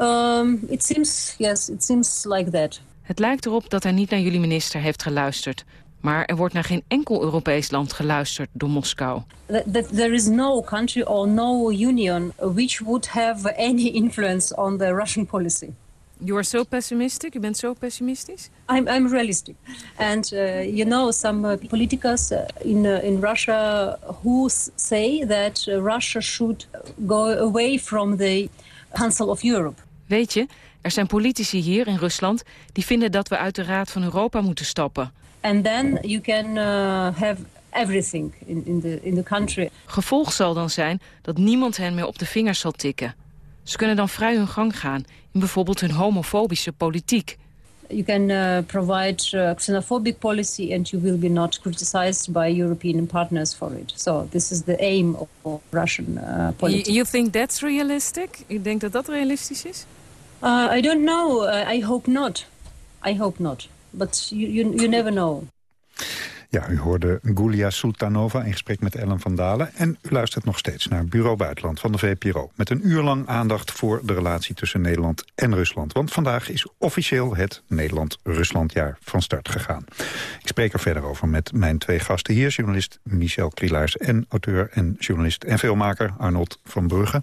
[SPEAKER 18] Um, it seems, yes, it seems like that.
[SPEAKER 19] Het lijkt erop dat hij niet naar jullie minister heeft geluisterd. Maar er wordt naar geen enkel Europees land geluisterd door Moskou.
[SPEAKER 18] that there is no country or no union which would have any influence on the Russian policy.
[SPEAKER 19] You are so pessimistic? Je bent zo pessimistisch?
[SPEAKER 18] I'm, I'm realistic. And uh, you know, some uh, uh, in, uh, in Russia who say that uh, Russia should go away from the Council of Europe.
[SPEAKER 19] Weet je, er zijn politici hier in Rusland... die vinden dat we uit de Raad van Europa moeten stappen.
[SPEAKER 18] And then you can uh, have everything in, in, the, in the country.
[SPEAKER 19] Gevolg zal dan zijn dat niemand hen meer op de vingers zal tikken. Ze kunnen dan vrij hun gang gaan in bijvoorbeeld hun homofobische politiek.
[SPEAKER 18] You can uh, provide uh, xenophobic policy and you will be not criticized by European partners for it. So this is the aim of Russian uh,
[SPEAKER 19] You,
[SPEAKER 18] politics.
[SPEAKER 19] you think that's realistic? Ik denk dat dat realistisch is?
[SPEAKER 18] Uh, I don't know. Uh, I hope not. I hope not. But you, you, you never know.
[SPEAKER 8] Ja, u hoorde Gulia Sultanova in gesprek met Ellen van Dalen. En u luistert nog steeds naar Bureau Buitenland van de VPRO. Met een uur lang aandacht voor de relatie tussen Nederland en Rusland. Want vandaag is officieel het Nederland-Ruslandjaar van start gegaan. Ik spreek er verder over met mijn twee gasten hier. Journalist Michel Krielaars en auteur en journalist en filmmaker Arnold van Brugge.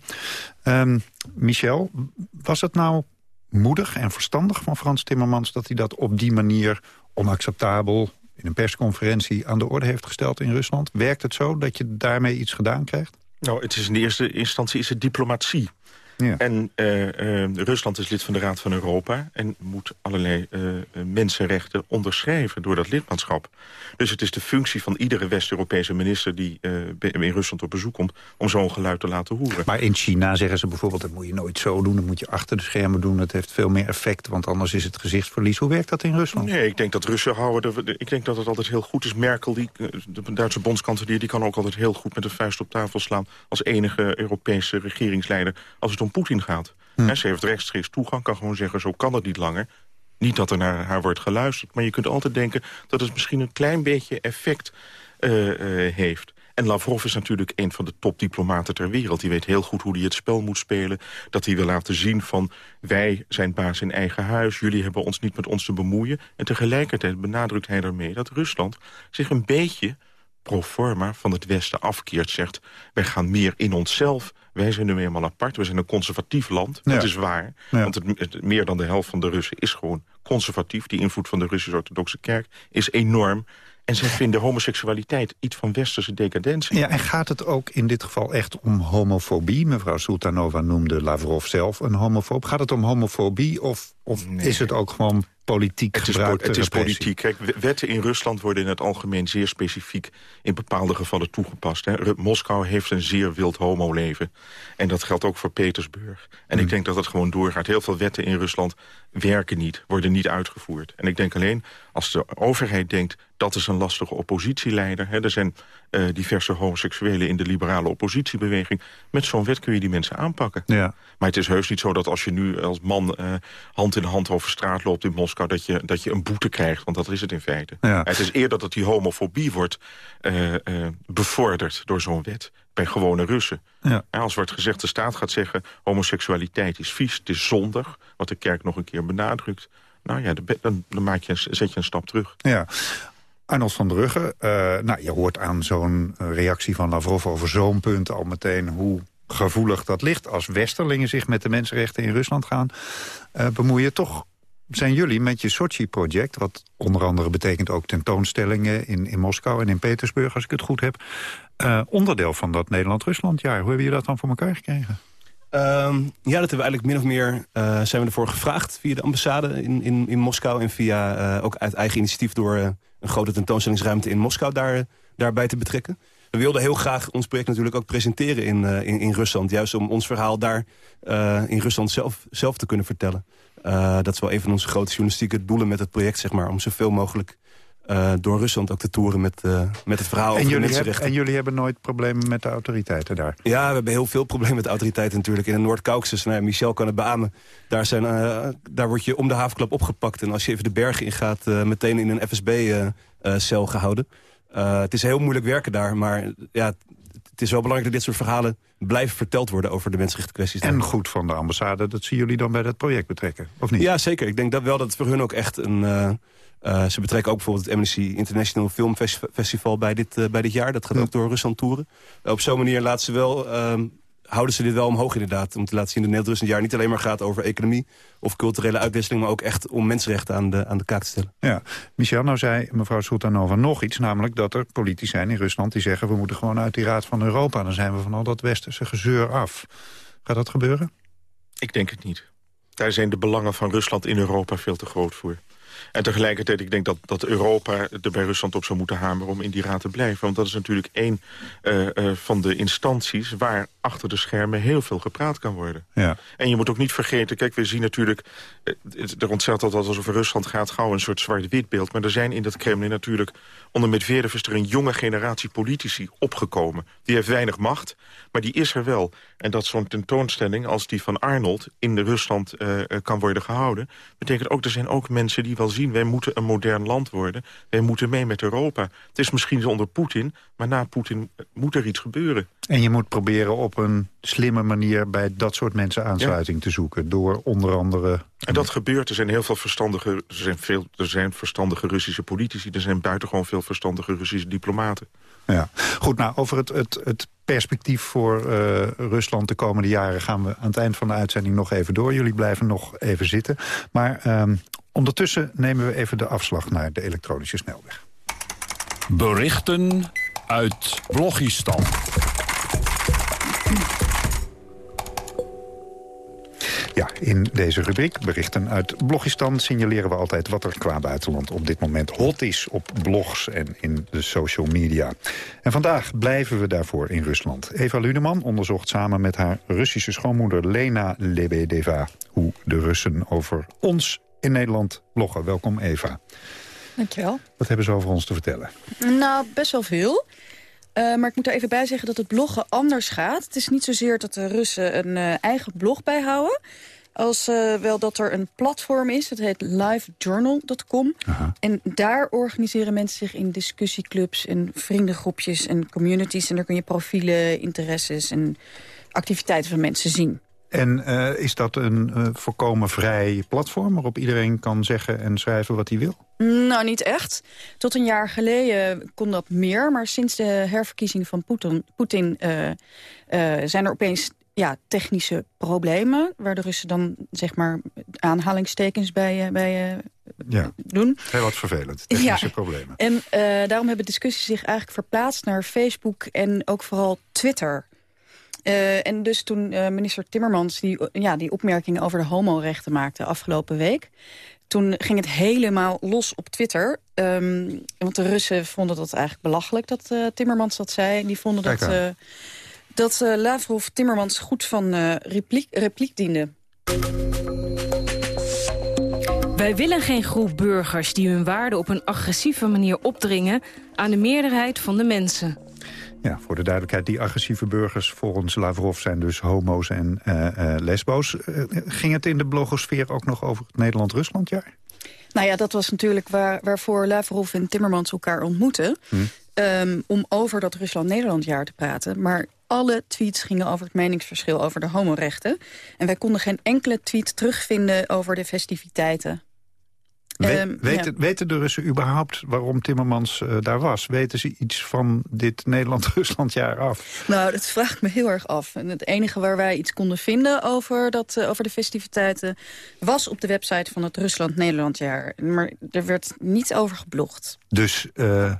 [SPEAKER 8] Ehm, Michel, was het nou moedig en verstandig van Frans Timmermans... dat hij dat op die manier onacceptabel in een persconferentie aan de orde heeft gesteld in Rusland? Werkt het zo dat je daarmee iets gedaan krijgt?
[SPEAKER 9] Nou, het is in de eerste instantie is het diplomatie.
[SPEAKER 8] Ja.
[SPEAKER 9] En eh, eh, Rusland is lid van de Raad van Europa... en moet allerlei eh, mensenrechten onderschrijven door dat lidmaatschap. Dus het is de functie van iedere West-Europese minister... die in Rusland op bezoek komt, om zo'n geluid te laten horen.
[SPEAKER 8] Maar in China zeggen ze bijvoorbeeld... dat moet je nooit zo doen, dat moet je achter de schermen doen. Dat heeft veel meer effect, want anders is het gezichtsverlies. Hoe werkt dat in Rusland?
[SPEAKER 9] Nee, ik denk dat Russen houden... de- de- ik denk dat het altijd heel goed is. Merkel, die, de Duitse bondskanselier... die kan ook altijd heel goed met de vuist op tafel slaan... als enige Europese regeringsleider als het om Poetin gaat. Hè, ze heeft rechtstreeks toegang, kan gewoon zeggen... zo kan het niet langer. Niet dat er naar haar wordt geluisterd. Maar je kunt altijd denken dat het misschien een klein beetje effect eh, eh, heeft. En Lavrov is natuurlijk een van de topdiplomaten ter wereld. Die weet heel goed hoe hij het spel moet spelen. Dat hij wil laten zien van wij zijn baas in eigen huis. Jullie hebben ons niet met ons te bemoeien. En tegelijkertijd benadrukt hij daarmee dat Rusland zich een beetje pro forma van het Westen afkeert. Zegt wij gaan meer in onszelf. Wij zijn nu eenmaal apart. We zijn een conservatief land. Dat is waar.
[SPEAKER 8] Ja.
[SPEAKER 9] Want het, het- meer dan de helft van de Russen is gewoon conservatief. Die invloed van de Russisch-orthodoxe kerk is enorm. En zij vinden homoseksualiteit iets van westerse decadentie.
[SPEAKER 8] Ja, en gaat het ook in dit geval echt om homofobie? Mevrouw Sultanova noemde Lavrov zelf een homofoob. Gaat het om homofobie of, of is het ook gewoon politiek
[SPEAKER 9] Het is, po- het is politiek. Kijk, wetten in Rusland worden in het algemeen zeer specifiek in bepaalde gevallen toegepast. Hè. Moskou heeft een zeer wild homoleven. En dat geldt ook voor Petersburg. En ik denk dat het gewoon doorgaat. Heel veel wetten in Rusland werken niet, worden niet uitgevoerd. En ik denk alleen, als de overheid denkt... dat is een lastige oppositieleider. Hè. Er zijn eh, diverse homoseksuelen in de liberale oppositiebeweging. Met zo'n wet kun je die mensen aanpakken.
[SPEAKER 8] Ja.
[SPEAKER 9] Maar het is heus niet zo dat als je nu als man eh, hand in hand over straat loopt in Moskou... Dat je, dat je een boete krijgt, want dat is het in feite.
[SPEAKER 8] Ja.
[SPEAKER 9] Het is eerder dat die homofobie wordt eh, bevorderd door zo'n wet bij gewone Russen.
[SPEAKER 8] Ja.
[SPEAKER 9] Als wordt gezegd, de staat gaat zeggen... homoseksualiteit is vies, het is zondig... wat de kerk nog een keer benadrukt... nou ja, dan, dan, dan maak je, een- zet je een stap terug.
[SPEAKER 8] Ja. Arnold van der Ruggen, eh, nou, je hoort aan zo'n eh, reactie van Lavrov over zo'n punt al meteen hoe gevoelig dat ligt. Als westerlingen zich met de mensenrechten in Rusland gaan eh, bemoeien. Toch zijn jullie met je Sochi-project, wat onder andere betekent ook tentoonstellingen in, in Moskou en in Petersburg, als ik het goed heb, onderdeel van dat Nederland-Rusland-jaar. Hoe hebben jullie dat dan voor elkaar gekregen?
[SPEAKER 10] Ehm, ja, dat hebben we eigenlijk min of meer eh, zijn we ervoor gevraagd via de ambassade in, in, in Moskou. En via ook uit eigen initiatief door een grote tentoonstellingsruimte in Moskou daar, daarbij te betrekken. We wilden heel graag ons project natuurlijk ook presenteren in, eh, in, in Rusland. Juist om ons verhaal daar eh, in Rusland zelf, zelf te kunnen vertellen. Eh, dat is wel een van onze grote journalistieke doelen met het project, zeg maar. Om zoveel mogelijk eh, door Rusland ook te toeren met, eh, met het verhaal
[SPEAKER 8] En
[SPEAKER 10] over de
[SPEAKER 8] jullie, en jullie hebben nooit problemen met de autoriteiten daar?
[SPEAKER 10] Ja, we hebben heel veel problemen met de autoriteiten natuurlijk. In de Noord-Caucasus, nou ja, Michel kan het beamen. Daar, zijn, eh, daar word je om de havenklap opgepakt. En als je even de bergen ingaat, meteen in een FSB-cel gehouden. Eh, het is heel moeilijk werken daar, maar ja, het is wel belangrijk dat dit soort verhalen blijven verteld worden over de mensenrechten kwesties.
[SPEAKER 8] En goed van de ambassade, dat zien jullie dan bij dat project betrekken, of niet?
[SPEAKER 10] Ja, zeker. Ik denk dat wel dat het voor hun ook echt een... eh, ze betrekken ook bijvoorbeeld het Amnesty International Film Fes- Festival bij dit, eh, bij dit jaar. Dat gaat ook door Rusland toeren. op zo'n manier laten ze wel, ehm, houden ze dit wel omhoog inderdaad. Om te laten zien dat Nederland-Rusland jaar niet alleen maar gaat over economie... of culturele uitwisseling, maar ook echt om mensenrechten aan de, aan de kaak te stellen.
[SPEAKER 8] Ja, Michel, nou zei mevrouw Sultanova nog iets... namelijk dat er politici zijn in Rusland die zeggen... we moeten gewoon uit die Raad van Europa. Dan zijn we van al dat westerse gezeur af. Gaat dat gebeuren?
[SPEAKER 9] Ik denk het niet. Daar zijn de belangen van Rusland in Europa veel te groot voor. En tegelijkertijd, ik denk dat, dat Europa er bij Rusland op zou moeten hameren... om in die raad te blijven. Want dat is natuurlijk één eh, eh, van de instanties... waar achter de schermen heel veel gepraat kan worden.
[SPEAKER 8] Ja.
[SPEAKER 9] En je moet ook niet vergeten, kijk, we zien natuurlijk... het- er ontstaat altijd alsof Rusland gaat gauw een soort zwart-wit beeld. Maar er zijn in dat Kremlin natuurlijk... onder Medvedev is er een jonge generatie politici opgekomen. Die heeft weinig macht, maar die is er wel. En dat zo'n tentoonstelling als die van Arnold... in de Rusland eh, kan worden gehouden... betekent ook, er zijn ook mensen die wel zien... wij moeten een modern land worden. Wij moeten mee met Europa. Het is misschien zonder Poetin, maar na Poetin eh, moet er iets gebeuren.
[SPEAKER 8] En je moet proberen op een slimme manier... bij dat soort mensen aansluiting te zoeken. Door onder andere...
[SPEAKER 9] En dat gebeurt. Er zijn heel veel verstandige, er zijn veel, er zijn verstandige Russische politici. Er zijn buitengewoon veel verstandige Russische diplomaten.
[SPEAKER 8] Ja. Goed, nou, over het, het, het perspectief voor eh, Rusland de komende jaren... gaan we aan het eind van de uitzending nog even door. Jullie blijven nog even zitten. Maar ehm, ondertussen nemen we even de afslag naar de elektronische snelweg.
[SPEAKER 12] Berichten uit Blogistan.
[SPEAKER 8] Ja, in deze rubriek, berichten uit Blogistan... signaleren we altijd wat er qua buitenland op dit moment hot is... op blogs en in de social media. En vandaag blijven we daarvoor in Rusland. Eva Luneman onderzocht samen met haar Russische schoonmoeder Lena Lebedeva... hoe de Russen over ons in Nederland bloggen. Welkom Eva.
[SPEAKER 20] Dankjewel.
[SPEAKER 8] Wat hebben ze over ons te vertellen?
[SPEAKER 20] Nou, best wel veel. Eh, maar ik moet er even bij zeggen dat het bloggen anders gaat. Het is niet zozeer dat de Russen een eh, eigen blog bijhouden... als eh, wel dat er een platform is, dat heet livejournal.com. En daar organiseren mensen zich in discussieclubs... en vriendengroepjes en communities. En daar kun je profielen, interesses en activiteiten van mensen zien.
[SPEAKER 8] En is dat een eh, voorkomen vrij platform... waarop iedereen kan zeggen en schrijven wat hij wil?
[SPEAKER 20] Nou, niet echt. Tot een jaar geleden kon dat meer. Maar sinds de herverkiezing van Poetin, eh, eh, zijn er opeens ja, technische problemen... waar de Russen dan zeg maar aanhalingstekens bij, eh, bij
[SPEAKER 8] Ja,
[SPEAKER 20] doen.
[SPEAKER 8] heel wat vervelend. Technische
[SPEAKER 20] Ja.
[SPEAKER 8] problemen.
[SPEAKER 20] En daarom hebben discussies zich eigenlijk verplaatst naar Facebook en ook vooral Twitter. En dus toen minister Timmermans die, ja, die opmerkingen over de homorechten maakte afgelopen week... toen ging het helemaal los op Twitter. Ehm, want de Russen vonden dat eigenlijk belachelijk dat eh, Timmermans dat zei. En die vonden
[SPEAKER 8] Kijk
[SPEAKER 20] dat, eh, dat eh, Lavrov Timmermans goed van eh, repliek, repliek diende.
[SPEAKER 19] Wij willen geen groep burgers die hun waarden op een agressieve manier opdringen aan de meerderheid van de mensen.
[SPEAKER 8] Ja, voor de duidelijkheid, die agressieve burgers volgens Lavrov zijn dus homo's en uh, uh, lesbo's. Uh, ging het in de blogosfeer ook nog over het Nederland-Ruslandjaar?
[SPEAKER 20] Nou ja, dat was natuurlijk waar, waarvoor Lavrov en Timmermans elkaar ontmoeten. Hm. Um, om over dat Rusland-Nederlandjaar te praten. Maar alle tweets gingen over het meningsverschil over de homorechten. En wij konden geen enkele tweet terugvinden over de festiviteiten.
[SPEAKER 8] We, um, weten, ja. weten, de Russen überhaupt waarom Timmermans uh, daar was? Weten ze iets van dit Nederland-Ruslandjaar af?
[SPEAKER 20] Nou, dat vraag ik me heel erg af. En het enige waar wij iets konden vinden over, dat, uh, over de festiviteiten... was op de website van het Rusland-Nederlandjaar. Maar er werd niet over geblogd.
[SPEAKER 8] Dus uh,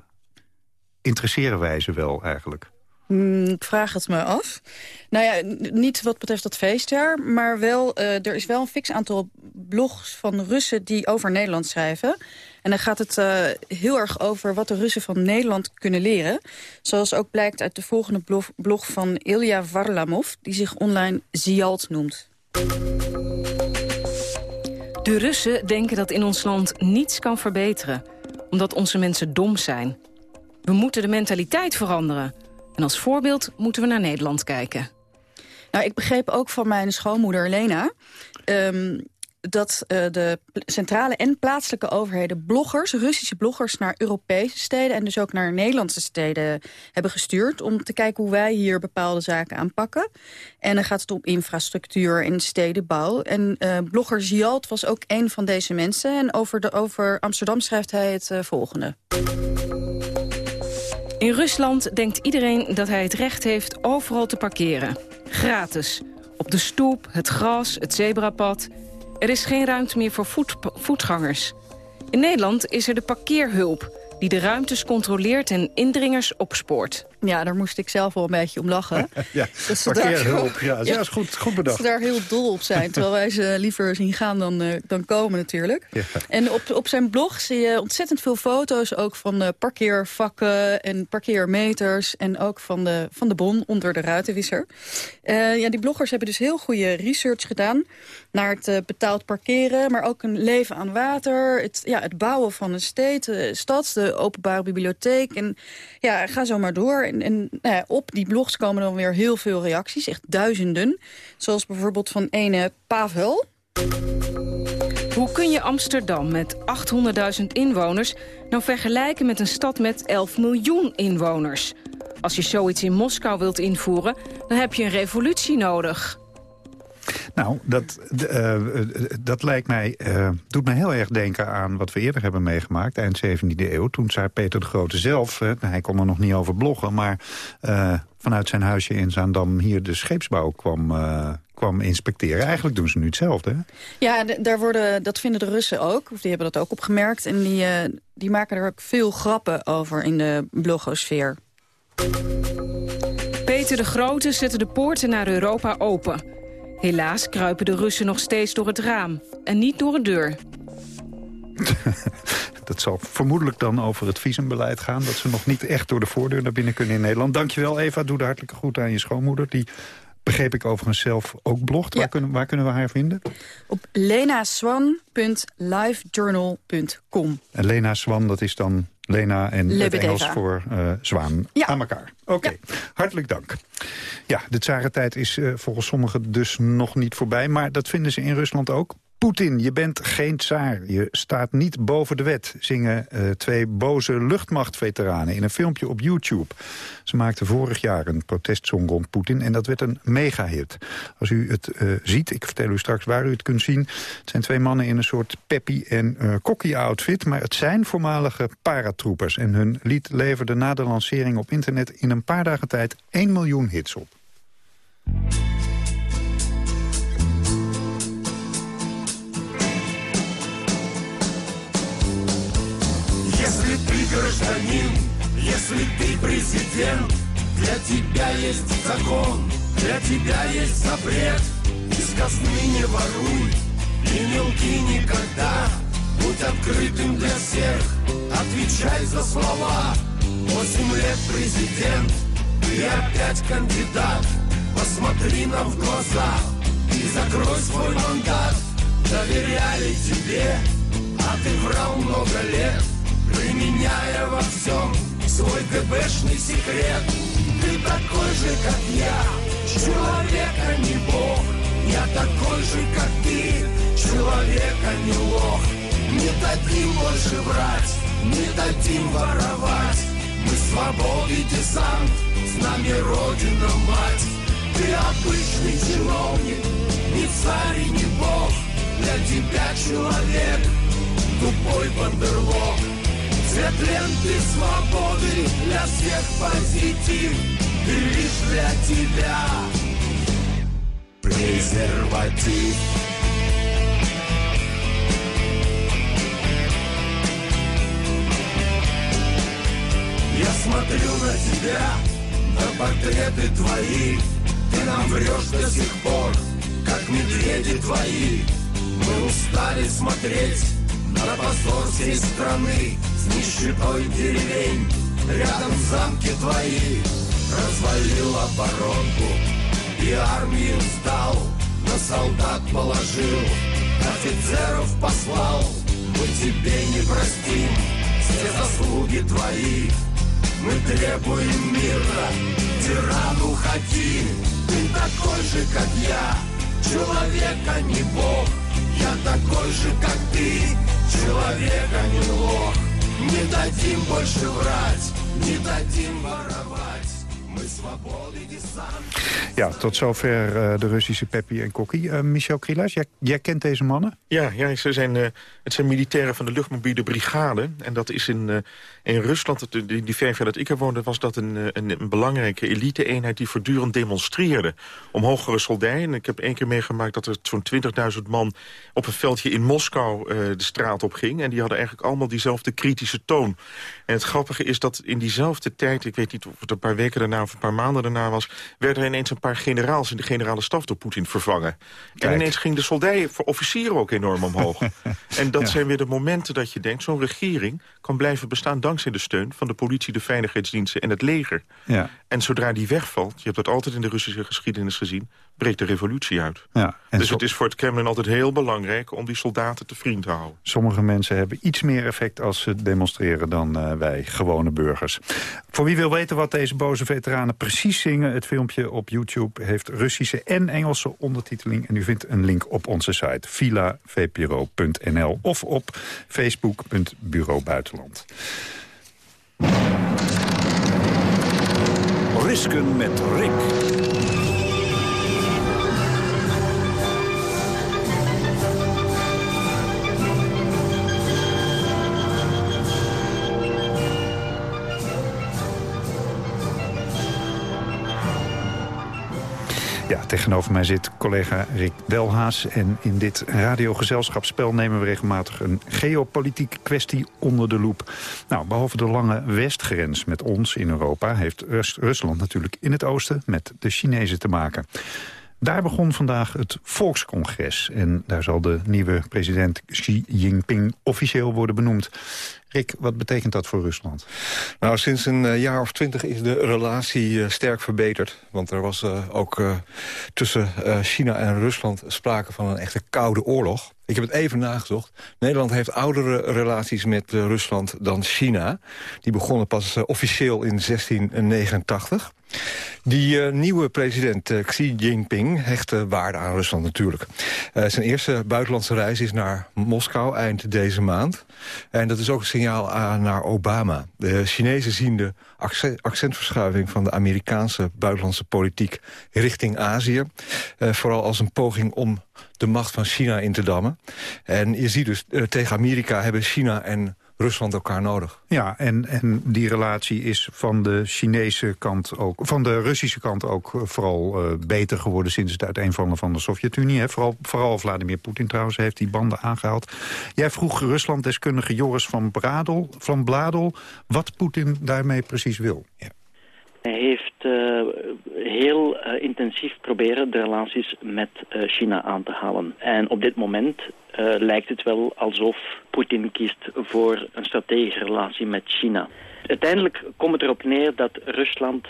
[SPEAKER 8] interesseren wij ze wel eigenlijk?
[SPEAKER 20] Mm, ik vraag het me af. Nou ja, niet wat betreft dat feestjaar, maar wel, uh, er is wel een fix aantal blogs van Russen die over Nederland schrijven. En dan gaat het uh, heel erg over wat de Russen van Nederland kunnen leren. Zoals ook blijkt uit de volgende blog, blog van Ilya Varlamov, die zich online Zialt noemt.
[SPEAKER 19] De Russen denken dat in ons land niets kan verbeteren, omdat onze mensen dom zijn. We moeten de mentaliteit veranderen. En als voorbeeld moeten we naar Nederland kijken.
[SPEAKER 20] Nou, ik begreep ook van mijn schoonmoeder Lena... Um, dat uh, de centrale en plaatselijke overheden bloggers, Russische bloggers... naar Europese steden en dus ook naar Nederlandse steden hebben gestuurd... om te kijken hoe wij hier bepaalde zaken aanpakken. En dan gaat het om infrastructuur en stedenbouw. En uh, blogger Zialt was ook een van deze mensen. En over, de, over Amsterdam schrijft hij het uh, volgende.
[SPEAKER 19] In Rusland denkt iedereen dat hij het recht heeft overal te parkeren. Gratis. Op de stoep, het gras, het zebrapad. Er is geen ruimte meer voor voet, voetgangers. In Nederland is er de parkeerhulp die de ruimtes controleert en indringers opspoort.
[SPEAKER 20] Ja, daar moest ik zelf wel een beetje om lachen.
[SPEAKER 8] ja, dat parkeerhulp. Ja, ja, is goed, goed bedacht.
[SPEAKER 20] Dat ze daar heel dol op zijn, terwijl wij ze liever zien gaan dan, uh, dan komen natuurlijk. Ja. En op, op zijn blog zie je ontzettend veel foto's... ook van de parkeervakken en parkeermeters... en ook van de, van de bon onder de ruitenwisser. Uh, ja, die bloggers hebben dus heel goede research gedaan... naar het uh, betaald parkeren, maar ook een leven aan water... het, ja, het bouwen van een stad, de openbare bibliotheek. En ja, ga zo maar door. En, nou op die blogs komen dan weer heel veel reacties, echt duizenden. Zoals bijvoorbeeld van ene Pavel.
[SPEAKER 19] Hoe kun je Amsterdam met 800.000 inwoners nou vergelijken met een stad met 11 miljoen inwoners? Als je zoiets in Moskou wilt invoeren, dan heb je een revolutie nodig.
[SPEAKER 8] Nou, dat, uh, dat lijkt mij, uh, doet mij heel erg denken aan wat we eerder hebben meegemaakt, eind 17e eeuw. Toen zei Peter de Grote zelf, uh, hij kon er nog niet over bloggen, maar vanuit zijn huisje in Zaandam hier de scheepsbouw kwam, kwam inspecteren. Eigenlijk doen ze nu hetzelfde. Hè?
[SPEAKER 20] Ja, daar worden, dat vinden de Russen ook, of die hebben dat ook opgemerkt. En die, die maken er ook veel grappen over in de blogosfeer.
[SPEAKER 19] Peter de Grote zette de poorten naar Europa open. Helaas kruipen de Russen nog steeds door het raam en niet door een deur.
[SPEAKER 8] dat zal vermoedelijk dan over het visumbeleid gaan... dat ze nog niet echt door de voordeur naar binnen kunnen in Nederland. Dankjewel Eva, doe de hartelijke groet aan je schoonmoeder... die begreep ik overigens zelf ook blogt. Ja. Waar, kunnen, waar kunnen we haar vinden?
[SPEAKER 20] Op lenaswan.livejournal.com.
[SPEAKER 8] En Lena Swan, dat is dan Lena en Lebedeva. het Engels voor uh, zwaan ja. aan elkaar. Oké, okay. ja. hartelijk dank. Ja, de tsarentijd is uh, volgens sommigen dus nog niet voorbij... maar dat vinden ze in Rusland ook. Poetin, je bent geen tsaar. Je staat niet boven de wet, zingen uh, twee boze luchtmachtveteranen... in een filmpje op YouTube. Ze maakten vorig jaar een protestsong rond Poetin... en dat werd een megahit. Als u het uh, ziet, ik vertel u straks waar u het kunt zien... het zijn twee mannen in een soort peppy en uh, cocky outfit... maar het zijn voormalige paratroopers. En hun lied leverde na de lancering op internet... in een paar dagen tijd 1 miljoen hits op. гражданин, если ты президент, для тебя есть закон, для тебя есть запрет. Из казны не воруй и не лги никогда. Будь открытым для всех, отвечай за слова. Восемь лет президент, ты опять кандидат. Посмотри нам в глаза и закрой свой мандат. Доверяли тебе, а ты врал много лет применяя во всем свой ГБшный секрет.
[SPEAKER 21] такой же, как я, человек, а не бог. Я такой же, как ты, человек, а не лох. Не дадим больше врать, не дадим воровать. Мы свободы десант, с нами Родина, мать. Ты обычный чиновник, не царь и не бог. Для тебя человек, тупой бандерлог. Цвет ленты свободы, для всех позитив. И лишь для тебя презерватив. Я смотрю на тебя, на портреты твои Ты нам врешь до сих пор, как медведи твои Мы устали смотреть на позор всей страны Нищетой деревень, рядом замки твои. Развалил оборонку и армию сдал На солдат положил, офицеров послал. Мы тебе не простим все заслуги твои. Мы требуем мира, тиран, уходи Ты такой же, как я, человек, а не бог. Я такой же, как ты, человек, а не лох Не дадим больше врать, не дадим воровать Мы свободы десант
[SPEAKER 8] Ja, tot zover uh, de Russische Peppi en Kokkie. Uh, Michel Krilas, jij, jij, kent deze mannen?
[SPEAKER 9] Ja, ja ze zijn, uh, het zijn militairen van de luchtmobiele brigade. En dat is in, in Rusland, die, die vijf jaar dat ik er woonde... was dat een, een, een belangrijke elite-eenheid die voortdurend demonstreerde. Om hogere soldijnen. Ik heb één keer meegemaakt dat er zo'n 20.000 man... op een veldje in Moskou de straat op ging. En die hadden eigenlijk allemaal diezelfde kritische toon. En het grappige is dat in diezelfde tijd... ik weet niet of het een paar weken daarna of een paar maanden daarna was... werden er ineens een paar generaals in de generale staf door Poetin vervangen. Kijk. En ineens ging de soldij voor officieren ook enorm omhoog. en dat ja. zijn weer de momenten dat je denkt... zo'n regering kan blijven bestaan dankzij de steun... van de politie, de veiligheidsdiensten en het leger.
[SPEAKER 8] Ja.
[SPEAKER 9] En zodra die wegvalt, je hebt dat altijd in de Russische geschiedenis gezien... breekt de revolutie uit.
[SPEAKER 8] Ja.
[SPEAKER 9] dus het is voor het Kremlin altijd heel belangrijk... om die soldaten te vriend te houden.
[SPEAKER 8] Sommige mensen hebben iets meer effect als ze demonstreren... dan uh, wij, gewone burgers. Voor wie wil weten wat deze boze veteranen precies zingen... het filmpje op YouTube heeft Russische en Engelse ondertiteling. En u vindt een link op onze site vilavpro.nl of op facebook.bureau buitenland.
[SPEAKER 12] Risken met Rick.
[SPEAKER 8] Tegenover mij zit collega Rick Welhaas. En in dit radiogezelschapsspel nemen we regelmatig een geopolitieke kwestie onder de loep. Nou, behalve de lange westgrens met ons in Europa... heeft Rus Rusland natuurlijk in het oosten met de Chinezen te maken. Daar begon vandaag het Volkscongres. En daar zal de nieuwe president Xi Jinping officieel worden benoemd. Rick, wat betekent dat voor Rusland?
[SPEAKER 22] Nou, sinds een uh, jaar of twintig is de relatie uh, sterk verbeterd. Want er was uh, ook tussen China en Rusland sprake van een echte koude oorlog. Ik heb het even nagezocht. Nederland heeft oudere relaties met Rusland dan China. Die begonnen pas officieel in 1689. Die uh, nieuwe president uh, Xi Jinping hecht waarde aan Rusland natuurlijk. zijn eerste buitenlandse reis is naar Moskou eind deze maand. En dat is ook een signaal aan naar Obama. De Chinezen zien de accent, accentverschuiving van de Amerikaanse buitenlandse politiek richting Azië. vooral als een poging om de macht van China in te dammen. En je ziet dus, tegen Amerika hebben China en Rusland elkaar nodig.
[SPEAKER 8] Ja, en, en die relatie is van de Chinese kant ook, van de Russische kant ook vooral uh, beter geworden sinds het uiteenvallen van de Sovjet-Unie. Vooral, vooral Vladimir Poetin trouwens heeft die banden aangehaald. Jij vroeg Rusland-deskundige Joris van, Bradel, van Bladel wat Poetin daarmee precies wil. Ja.
[SPEAKER 13] Hij heeft uh, heel uh, intensief proberen de relaties met uh, China aan te halen. En op dit moment lijkt het wel alsof Poetin kiest voor een strategische relatie met China. Uiteindelijk komt het erop neer dat Rusland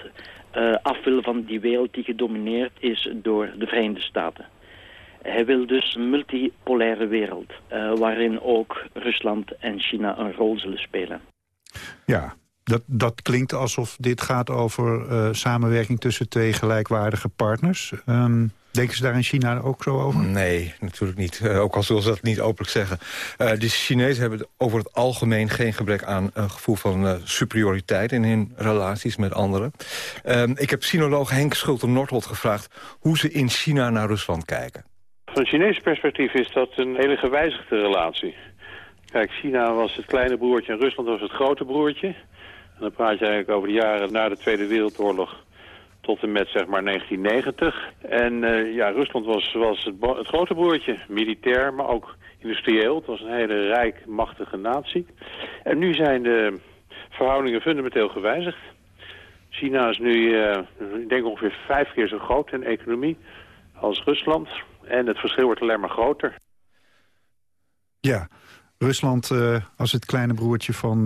[SPEAKER 13] af wil van die wereld die gedomineerd is door de Verenigde Staten. Hij wil dus een multipolaire wereld, waarin ook Rusland en China een rol zullen spelen.
[SPEAKER 8] Ja, Dat, dat klinkt alsof dit gaat over uh, samenwerking tussen twee gelijkwaardige partners. Um, denken ze daar in China ook zo over?
[SPEAKER 22] Nee, natuurlijk niet. Uh, ook al zullen ze dat niet openlijk zeggen. Uh, de Chinezen hebben over het algemeen geen gebrek aan een gevoel van superioriteit... in hun relaties met anderen. Ehm, ik heb sinoloog Henk Schulte-Nordholt gevraagd... hoe ze in China naar Rusland kijken.
[SPEAKER 23] Van Chinese perspectief is dat een hele gewijzigde relatie. Kijk, China was het kleine broertje en Rusland was het grote broertje. En dan praat je eigenlijk over de jaren na de Tweede Wereldoorlog tot en met zeg maar 1990. En uh, ja, Rusland was, was het, grote broertje, militair, maar ook industrieel. Het was een hele rijk, machtige natie. En nu zijn de verhoudingen fundamenteel gewijzigd. China is nu, uh, ik denk ongeveer vijf keer zo groot in economie als Rusland. En het verschil wordt alleen maar groter.
[SPEAKER 8] Ja, Rusland uh, als het kleine broertje van,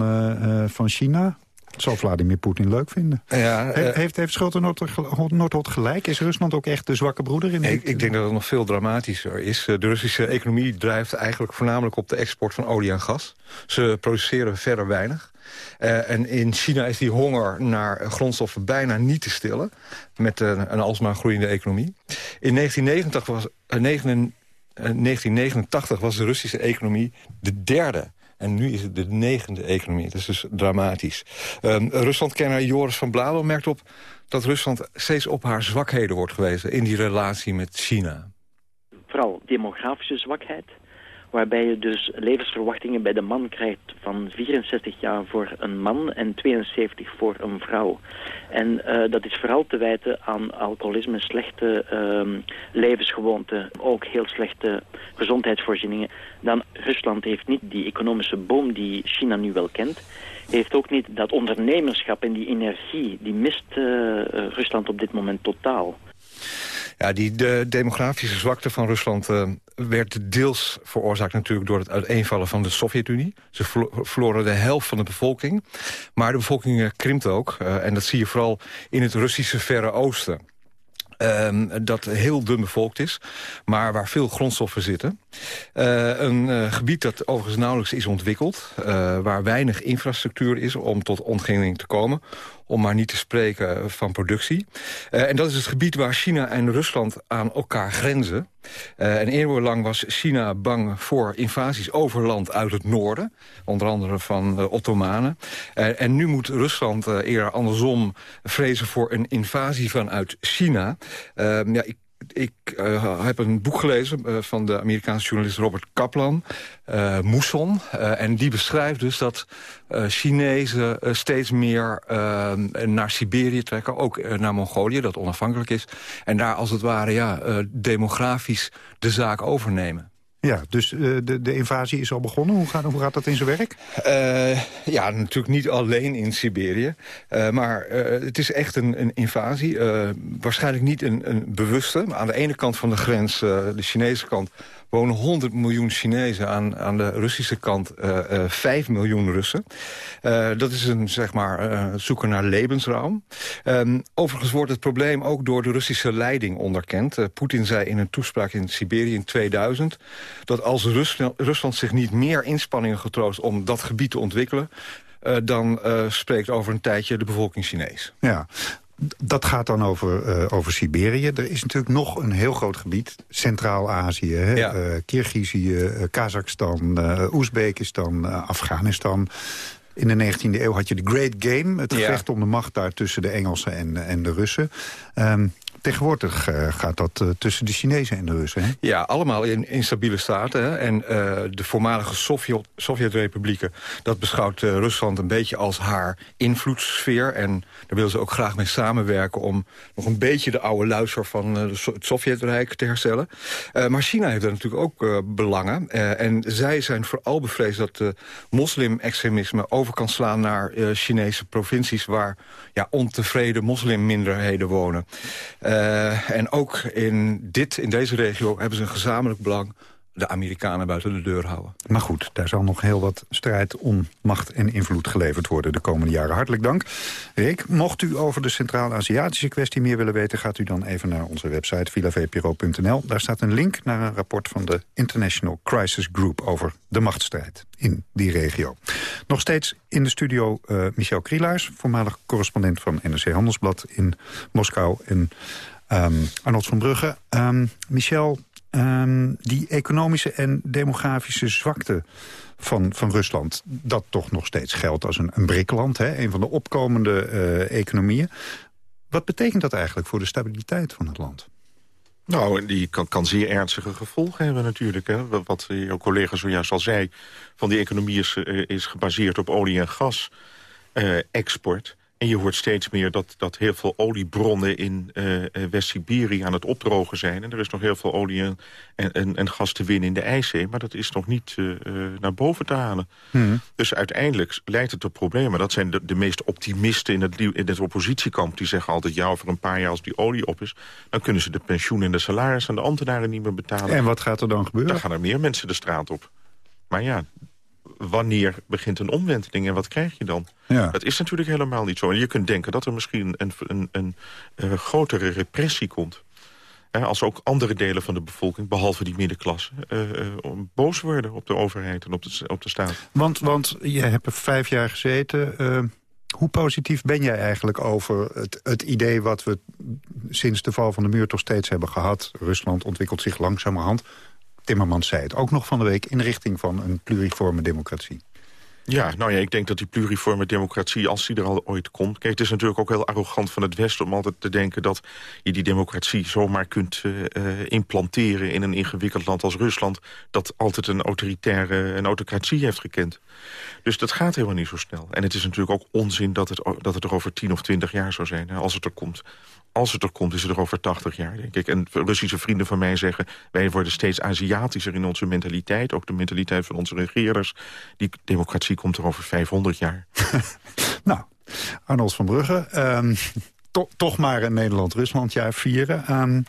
[SPEAKER 8] van China. Zal Vladimir Poetin leuk vinden. Ja, He heeft heeft Schulte-Noordholt gelijk? Is Rusland ook echt de zwakke broeder? in
[SPEAKER 22] ik, ik denk dat het nog veel dramatischer is. De Russische economie drijft eigenlijk voornamelijk op de export van olie en gas. Ze produceren verder weinig. Uh, en in China is die honger naar grondstoffen bijna niet te stillen. Met een, een alsmaar groeiende economie. In 1990 was, uh, 1989 was de Russische economie de derde en nu is het de negende economie. Dat is dus dramatisch. Um, Ruslandkenner Joris van Blauw merkt op dat Rusland steeds op haar zwakheden wordt gewezen... in die relatie met China.
[SPEAKER 13] Vooral demografische zwakheid waarbij je dus levensverwachtingen bij de man krijgt van 64 jaar voor een man en 72 voor een vrouw. En uh, dat is vooral te wijten aan alcoholisme, slechte uh, levensgewoonten, ook heel slechte gezondheidsvoorzieningen. Dan Rusland heeft niet die economische boom die China nu wel kent. Heeft ook niet dat ondernemerschap en die energie, die mist uh, Rusland op dit moment totaal.
[SPEAKER 22] Ja, die de demografische zwakte van Rusland uh, werd deels veroorzaakt natuurlijk door het uiteenvallen van de Sovjet-Unie. Ze verloren de helft van de bevolking. Maar de bevolking uh, krimpt ook. Uh, en dat zie je vooral in het Russische Verre Oosten. Um, dat heel dun bevolkt is, maar waar veel grondstoffen zitten. Een gebied dat overigens nauwelijks is ontwikkeld... Waar weinig infrastructuur is om tot ontginning te komen om maar niet te spreken van productie. Uh, en dat is het gebied waar China en Rusland aan elkaar grenzen. Uh, en eeuwenlang was China bang voor invasies over land uit het noorden. Onder andere van de Ottomanen. En nu moet Rusland eerder andersom vrezen voor een invasie vanuit China. ja, ik ik uh, heb een boek gelezen uh, van de Amerikaanse journalist Robert Kaplan, uh, en die beschrijft dus dat Chinezen steeds meer naar Siberië trekken. Ook naar Mongolië, dat onafhankelijk is. En daar als het ware ja, demografisch de zaak overnemen.
[SPEAKER 8] Ja, dus uh, de, de invasie is al begonnen. Hoe gaat, hoe gaat dat in zijn werk?
[SPEAKER 22] Uh, ja, natuurlijk niet alleen in Siberië. Uh, maar het is echt een, een invasie. waarschijnlijk niet een, een bewuste. Maar aan de ene kant van de grens, de Chinese kant wonen 100 miljoen Chinezen. Aan, aan de Russische kant uh, uh, 5 miljoen Russen. Uh, dat is een, zeg maar, zoeken naar levensruim. Um, overigens wordt het probleem ook door de Russische leiding onderkend. Poetin zei in een toespraak in Siberië in 2000... dat als Rusland, Rusland zich niet meer inspanningen getroost om dat gebied te ontwikkelen... Dan spreekt over een tijdje de bevolking Chinees.
[SPEAKER 8] Ja, dat gaat dan over, uh, over Siberië. Er is natuurlijk nog een heel groot gebied. Centraal-Azië, ja. uh, Kirgizië, uh, Kazachstan, Oezbekistan, Afghanistan. In de 19e eeuw had je de Great Game. Het gevecht ja. om de macht daar tussen de Engelsen en, en de Russen. Um, Tegenwoordig uh, gaat dat uh, tussen de Chinezen en de Russen, hè?
[SPEAKER 22] Ja, allemaal in instabiele staten. Hè? En uh, de voormalige Sovjet, Sovjet-republieken... dat beschouwt Rusland een beetje als haar invloedssfeer. En daar willen ze ook graag mee samenwerken... om nog een beetje de oude luister van het Sovjetrijk te herstellen. maar China heeft er natuurlijk ook belangen. en zij zijn vooral bevreesd dat moslim-extremisme over kan slaan... naar Chinese provincies waar ja, ontevreden moslimminderheden wonen... Uh, en ook in, dit, in deze regio hebben ze een gezamenlijk belang de Amerikanen buiten de deur houden.
[SPEAKER 8] Maar goed, daar zal nog heel wat strijd om macht en invloed geleverd worden de komende jaren. Hartelijk dank. Rick, mocht u over de Centraal-Aziatische kwestie meer willen weten... gaat u dan even naar onze website villavpro.nl. Daar staat een link naar een rapport van de International Crisis Group... over de machtsstrijd in die regio. Nog steeds in de studio uh, Michel Krielaars... voormalig correspondent van NRC Handelsblad in Moskou... en um, Arnold van Brugge. Um, Michel, um, die economische en demografische zwakte van, van Rusland... dat toch nog steeds geldt als een, een brikland, hè? een van de opkomende uh, economieën. Wat betekent dat eigenlijk voor de stabiliteit van het land?
[SPEAKER 9] Nou, die kan, kan zeer ernstige gevolgen hebben natuurlijk. Hè. Wat jouw collega zojuist al zei... van die economie is, is gebaseerd op olie- en gas-export... Uh, en je hoort steeds meer dat, dat heel veel oliebronnen in uh, West-Siberië aan het opdrogen zijn. En er is nog heel veel olie en, en, en gas te winnen in de IJszee. Maar dat is nog niet uh, naar boven te halen. Hmm. Dus uiteindelijk leidt het tot problemen. Dat zijn de, de meest optimisten in het, in het oppositiekamp. Die zeggen altijd, ja, over een paar jaar als die olie op is... dan kunnen ze de pensioen en de salaris aan de ambtenaren niet meer betalen.
[SPEAKER 8] En wat gaat er dan gebeuren?
[SPEAKER 9] Dan gaan er meer mensen de straat op. Maar ja, wanneer begint een omwenteling en wat krijg je dan? Ja. Dat is natuurlijk helemaal niet zo. En je kunt denken dat er misschien een, een, een, een grotere repressie komt. als ook andere delen van de bevolking, behalve die middenklasse... Uh, uh, boos worden op de overheid en op de, op de staat.
[SPEAKER 8] Want, want je hebt er vijf jaar gezeten. Uh, hoe positief ben jij eigenlijk over het, het idee... wat we sinds de val van de muur toch steeds hebben gehad? Rusland ontwikkelt zich langzamerhand Timmermans zei het ook nog van de week... in richting van een pluriforme democratie.
[SPEAKER 9] Ja, nou ja, ik denk dat die pluriforme democratie, als die er al ooit komt... Kijk, het is natuurlijk ook heel arrogant van het Westen om altijd te denken... dat je die democratie zomaar kunt uh, implanteren in een ingewikkeld land als Rusland... dat altijd een autoritaire een autocratie heeft gekend. Dus dat gaat helemaal niet zo snel. En het is natuurlijk ook onzin dat het, dat er over tien of twintig jaar zou zijn, als het er komt als het er komt, is het er over 80 jaar, denk ik. En Russische vrienden van mij zeggen... wij worden steeds Aziatischer in onze mentaliteit. Ook de mentaliteit van onze regerers. Die democratie komt er over 500 jaar.
[SPEAKER 8] nou, Arnold van Brugge... To toch maar een Nederland-Rusland jaar vieren. Um,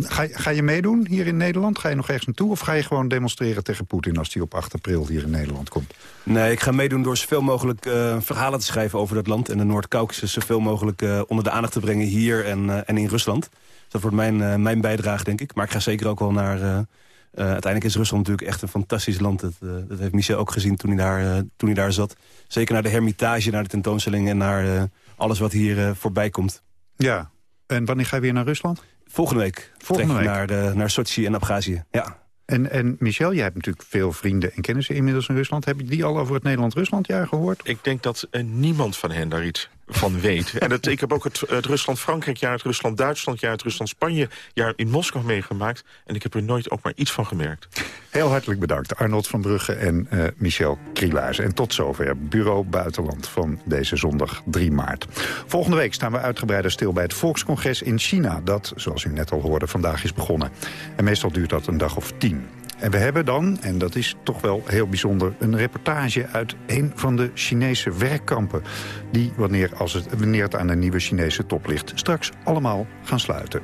[SPEAKER 8] Ga, ga, je meedoen hier in Nederland? Ga je nog ergens naartoe? Of ga je gewoon demonstreren tegen Poetin als hij op 8 april hier in Nederland komt?
[SPEAKER 10] Nee, ik ga meedoen door zoveel mogelijk uh, verhalen te schrijven over dat land... en de Noord-Caucasus zoveel mogelijk uh, onder de aandacht te brengen hier en, uh, en in Rusland. Dat wordt mijn, mijn bijdrage, denk ik. Maar ik ga zeker ook wel naar... uiteindelijk is Rusland natuurlijk echt een fantastisch land. Dat, dat heeft Michel ook gezien toen hij, daar, toen hij daar zat. Zeker naar de hermitage, naar de tentoonstelling... en naar alles wat hier voorbij komt.
[SPEAKER 8] Ja, en wanneer ga je weer naar Rusland?
[SPEAKER 10] Volgende week. Volgende week. Naar, de, naar Sochi en Abhazie, ja.
[SPEAKER 8] En, en Michel, jij hebt natuurlijk veel vrienden en kennissen inmiddels in Rusland. Heb je die al over het Nederland-Ruslandjaar gehoord?
[SPEAKER 9] Ik denk dat uh, niemand van hen daar iets van weet. En het, ik heb ook het, het Rusland-Frankrijk-jaar, het Rusland-Duitsland-jaar... het Rusland-Spanje-jaar in Moskou meegemaakt. En ik heb er nooit ook maar iets van gemerkt.
[SPEAKER 8] Heel hartelijk bedankt, Arnold van Brugge en uh, Michel Krielaars. En tot zover Bureau Buitenland van deze zondag 3 maart. Volgende week staan we uitgebreider stil bij het Volkscongres in China... dat, zoals u net al hoorde, vandaag is begonnen. En meestal duurt dat een dag of tien. En we hebben dan, en dat is toch wel heel bijzonder... een reportage uit een van de Chinese werkkampen... die, wanneer, als het, wanneer het aan de nieuwe Chinese top ligt... straks allemaal gaan sluiten.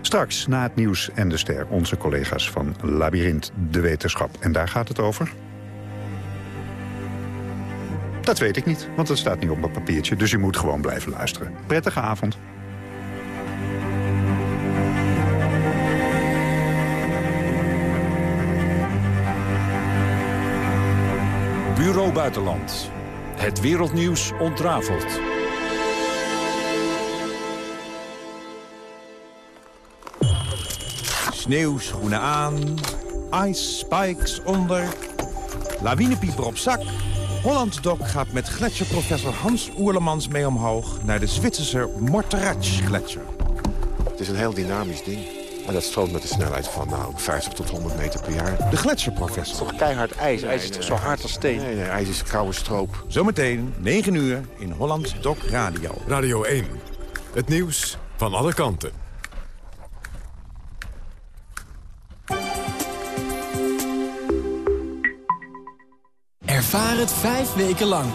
[SPEAKER 8] Straks, na het nieuws en de ster, onze collega's van Labyrinth, de wetenschap. En daar gaat het over... Dat weet ik niet, want het staat niet op mijn papiertje. Dus u moet gewoon blijven luisteren. Prettige avond.
[SPEAKER 12] Bureau Buitenland. Het wereldnieuws ontrafeld.
[SPEAKER 24] Sneeuwschoenen aan, ice spikes onder, lawinepieper op zak. Holland Doc gaat met gletsjerprofessor Hans Oerlemans mee omhoog... naar de Zwitserse Morteratsch-gletsjer.
[SPEAKER 25] Het is een heel dynamisch ding. En dat stroomt met een snelheid van nou, 50 tot 100 meter per jaar.
[SPEAKER 24] De gletsjerprofessor.
[SPEAKER 25] Het is toch keihard ijs? ijs is toch zo hard als steen? Nee, nee, ijs is koude stroop.
[SPEAKER 24] Zometeen, 9 uur, in Holland Doc Radio.
[SPEAKER 5] Radio 1. Het nieuws van alle kanten.
[SPEAKER 26] Ervaar het vijf weken lang.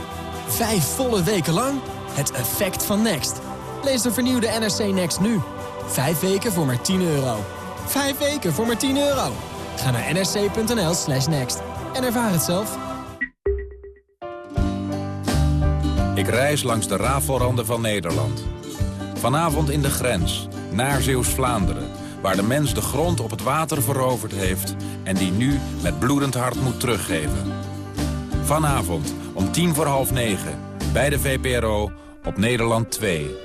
[SPEAKER 26] Vijf volle weken lang. Het effect van Next. Lees de vernieuwde NRC Next nu. Vijf weken voor maar 10 euro. Vijf weken voor maar 10 euro. Ga naar nsc.nl slash next en ervaar het zelf.
[SPEAKER 27] Ik reis langs de rafelranden van Nederland. Vanavond in de grens, naar Zeeuws-Vlaanderen... waar de mens de grond op het water veroverd heeft... en die nu met bloedend hart moet teruggeven. Vanavond om tien voor half negen, bij de VPRO op Nederland 2.